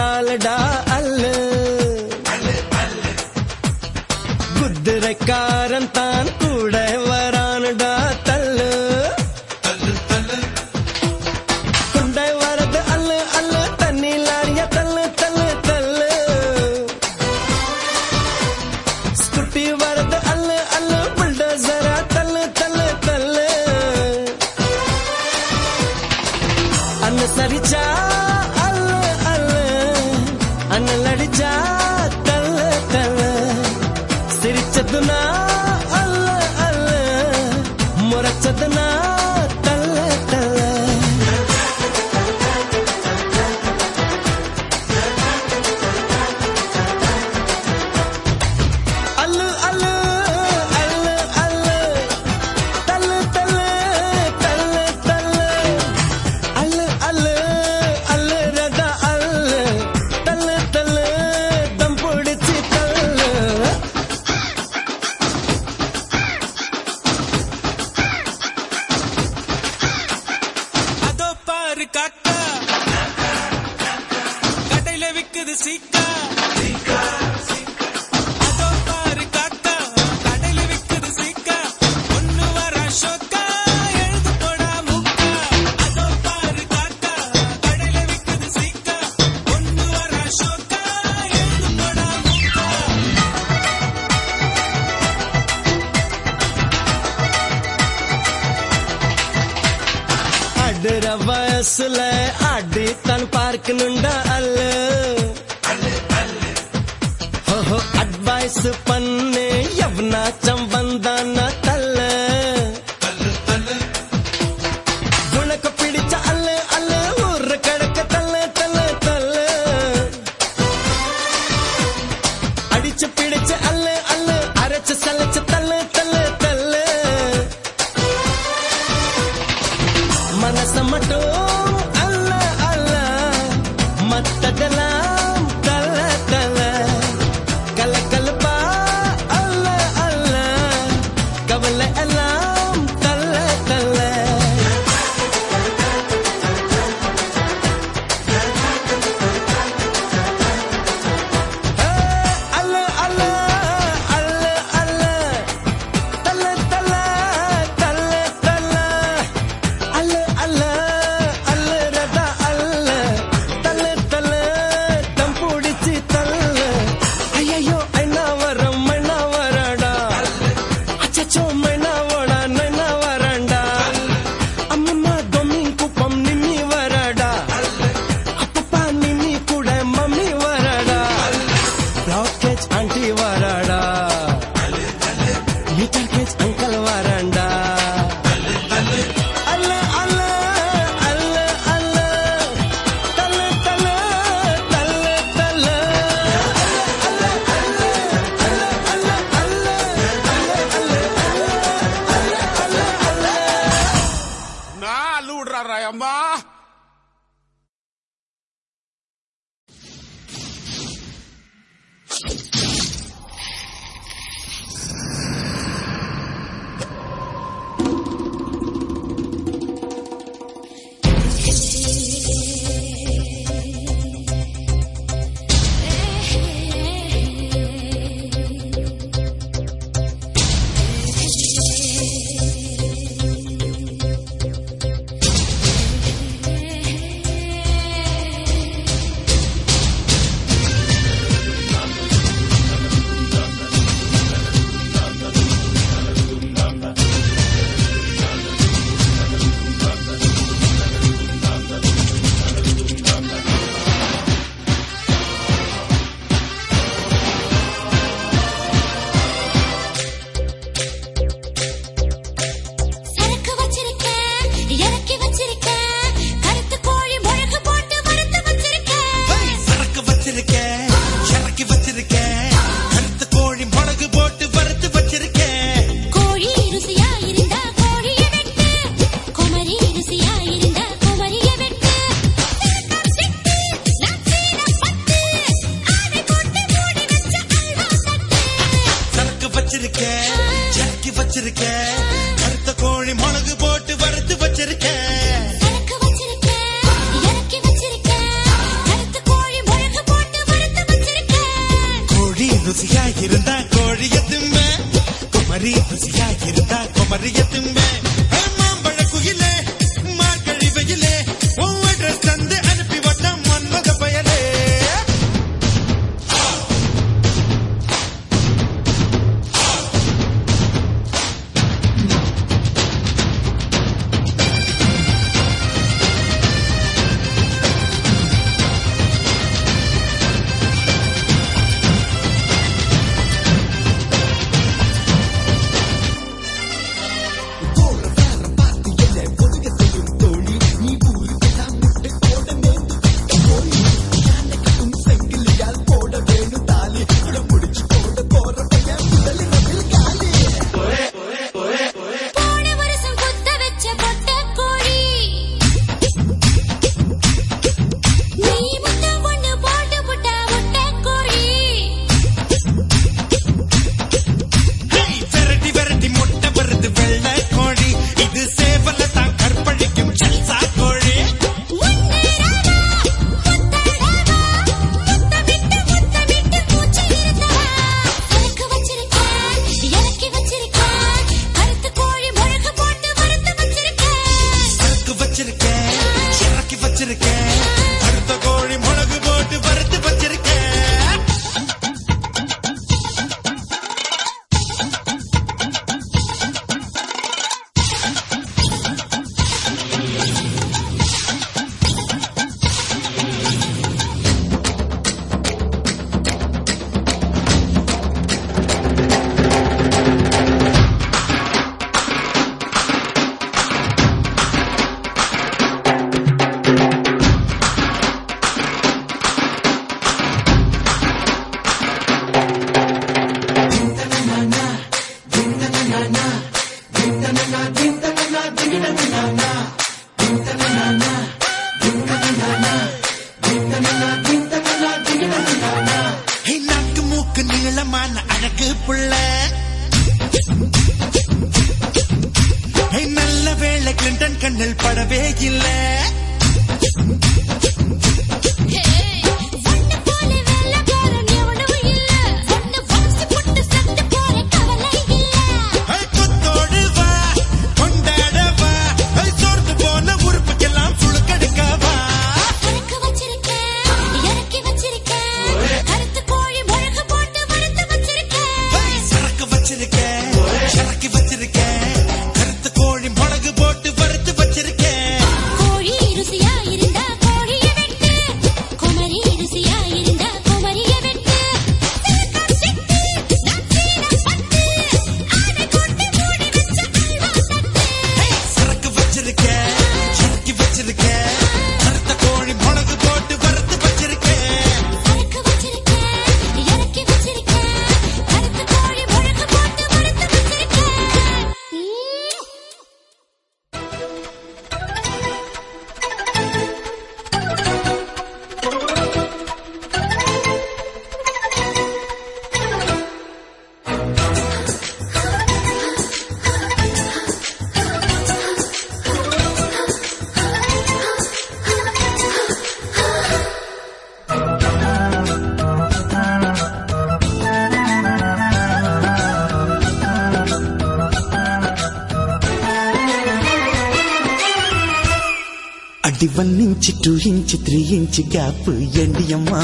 Speaker 17: అది one inch two inch three inch gap ఏంటి అమ్మా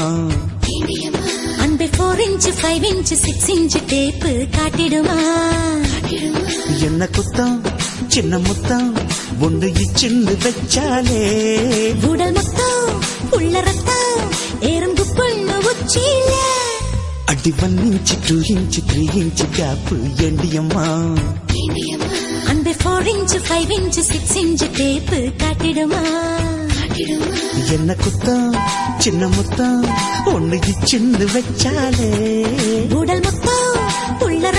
Speaker 6: அன்பு four inch five inch six inch tape காட்டிடுமா?
Speaker 17: என்ன குத்தம்? சின்ன முத்தம்? ஒன்று இச்சின்னு வச்சாலே.
Speaker 6: உடல் மொத்தம் உள்ள ரத்தம் ஏறும் குப்புள்ள உச்சியில.
Speaker 17: அடி one inch two inch three inch gap ஏண்டியம்மா
Speaker 6: அன்பு four inch five inch six inch tape காட்டிடுமா?
Speaker 17: என்ன குத்தம்? சின்ன முத்தம்? ஒண்ணு சின்னு வச்சாலே.
Speaker 6: உடல் முத்தம் உள்ள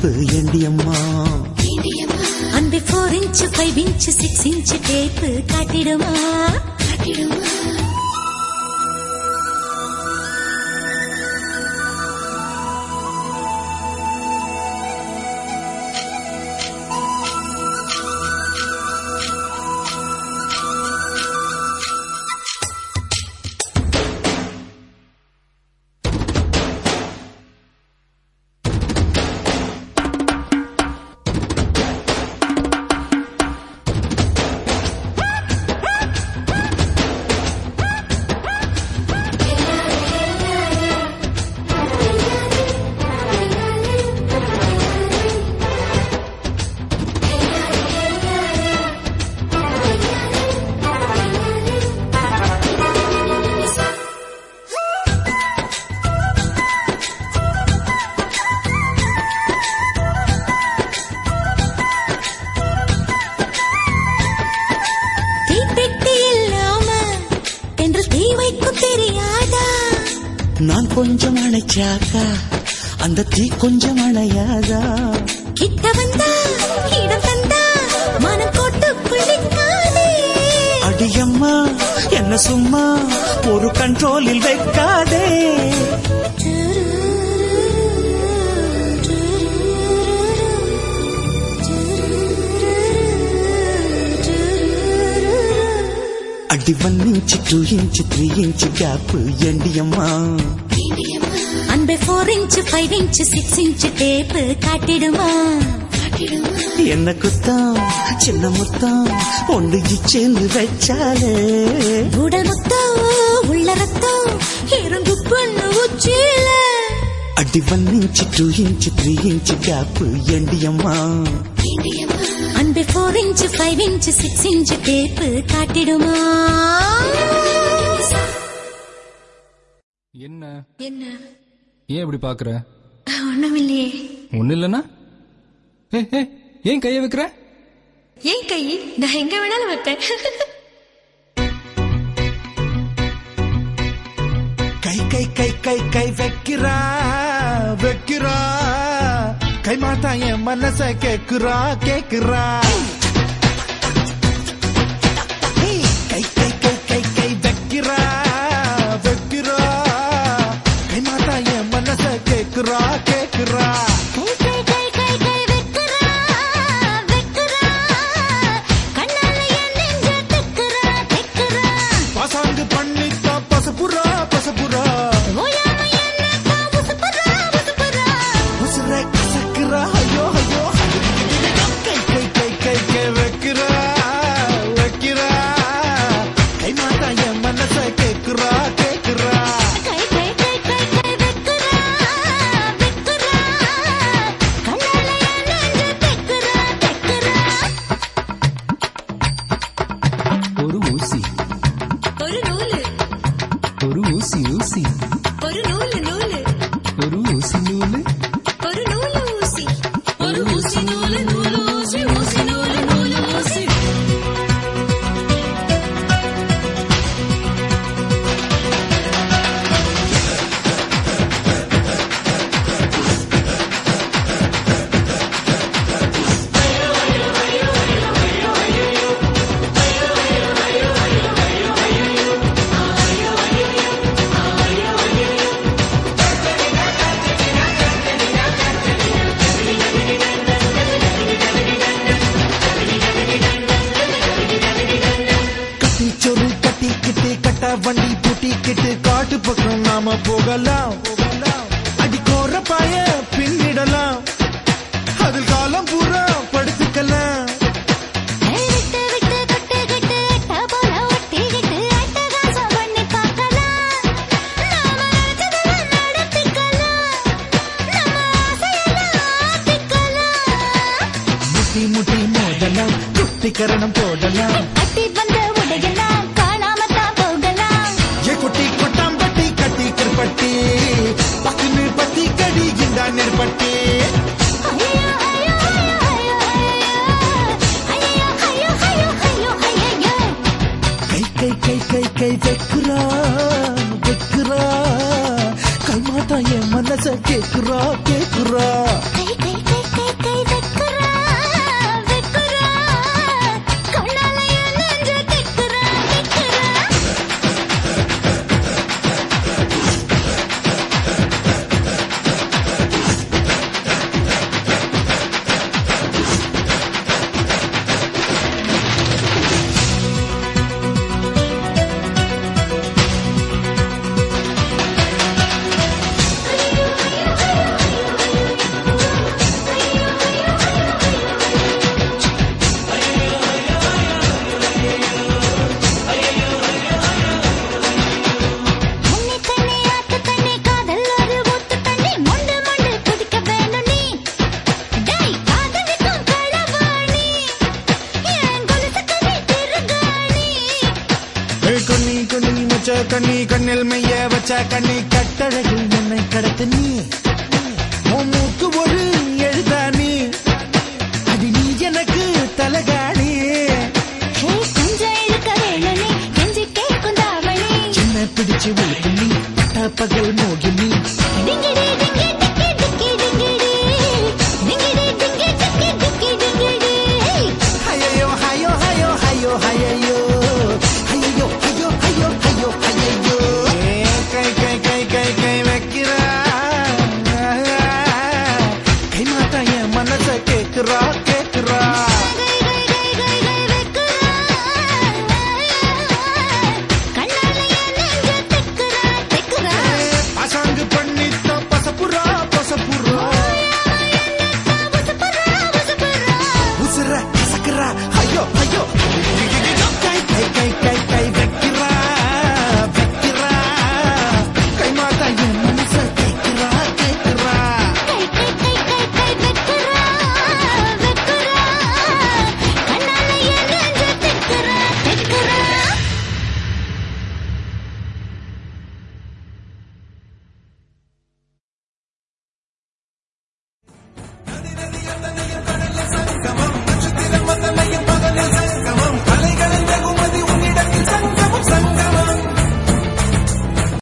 Speaker 6: షేపు ఏంటి అమ్మా
Speaker 17: అంది four inch five inch six inch
Speaker 6: tape inch
Speaker 17: gap ஏண்டியம்மா
Speaker 6: அன்பே four inch five inch six inch tape காட்டிடுமா?
Speaker 17: என்ன குத்தம்? சின்ன முத்தம்? ஒன்று இச்சேந்து வச்சாலே.
Speaker 6: உடல் முத்தம் உள்ள ரத்தம் இறங்கு பொண்ணு உச்சியில.
Speaker 17: அடி one inch two inch three inch gap ஏண்டியம்மா
Speaker 6: அன்பே four inch five inch six inch tape காட்டிடுமா?
Speaker 7: பாக்குற?
Speaker 6: ஒண்ணுமில்லையே.
Speaker 7: ஒண்ணு இல்லனா ஏன் கைய வைக்கிற?
Speaker 6: ஏன் கை? நான் எங்க வேணாலும் வைப்பேன்.
Speaker 4: கை கை கை கை கை வைக்கிறா வைக்கிறா. கை மாத்தா என் மனச கேக்குறா கேக்குறா. கேக்குறா கேக்குறா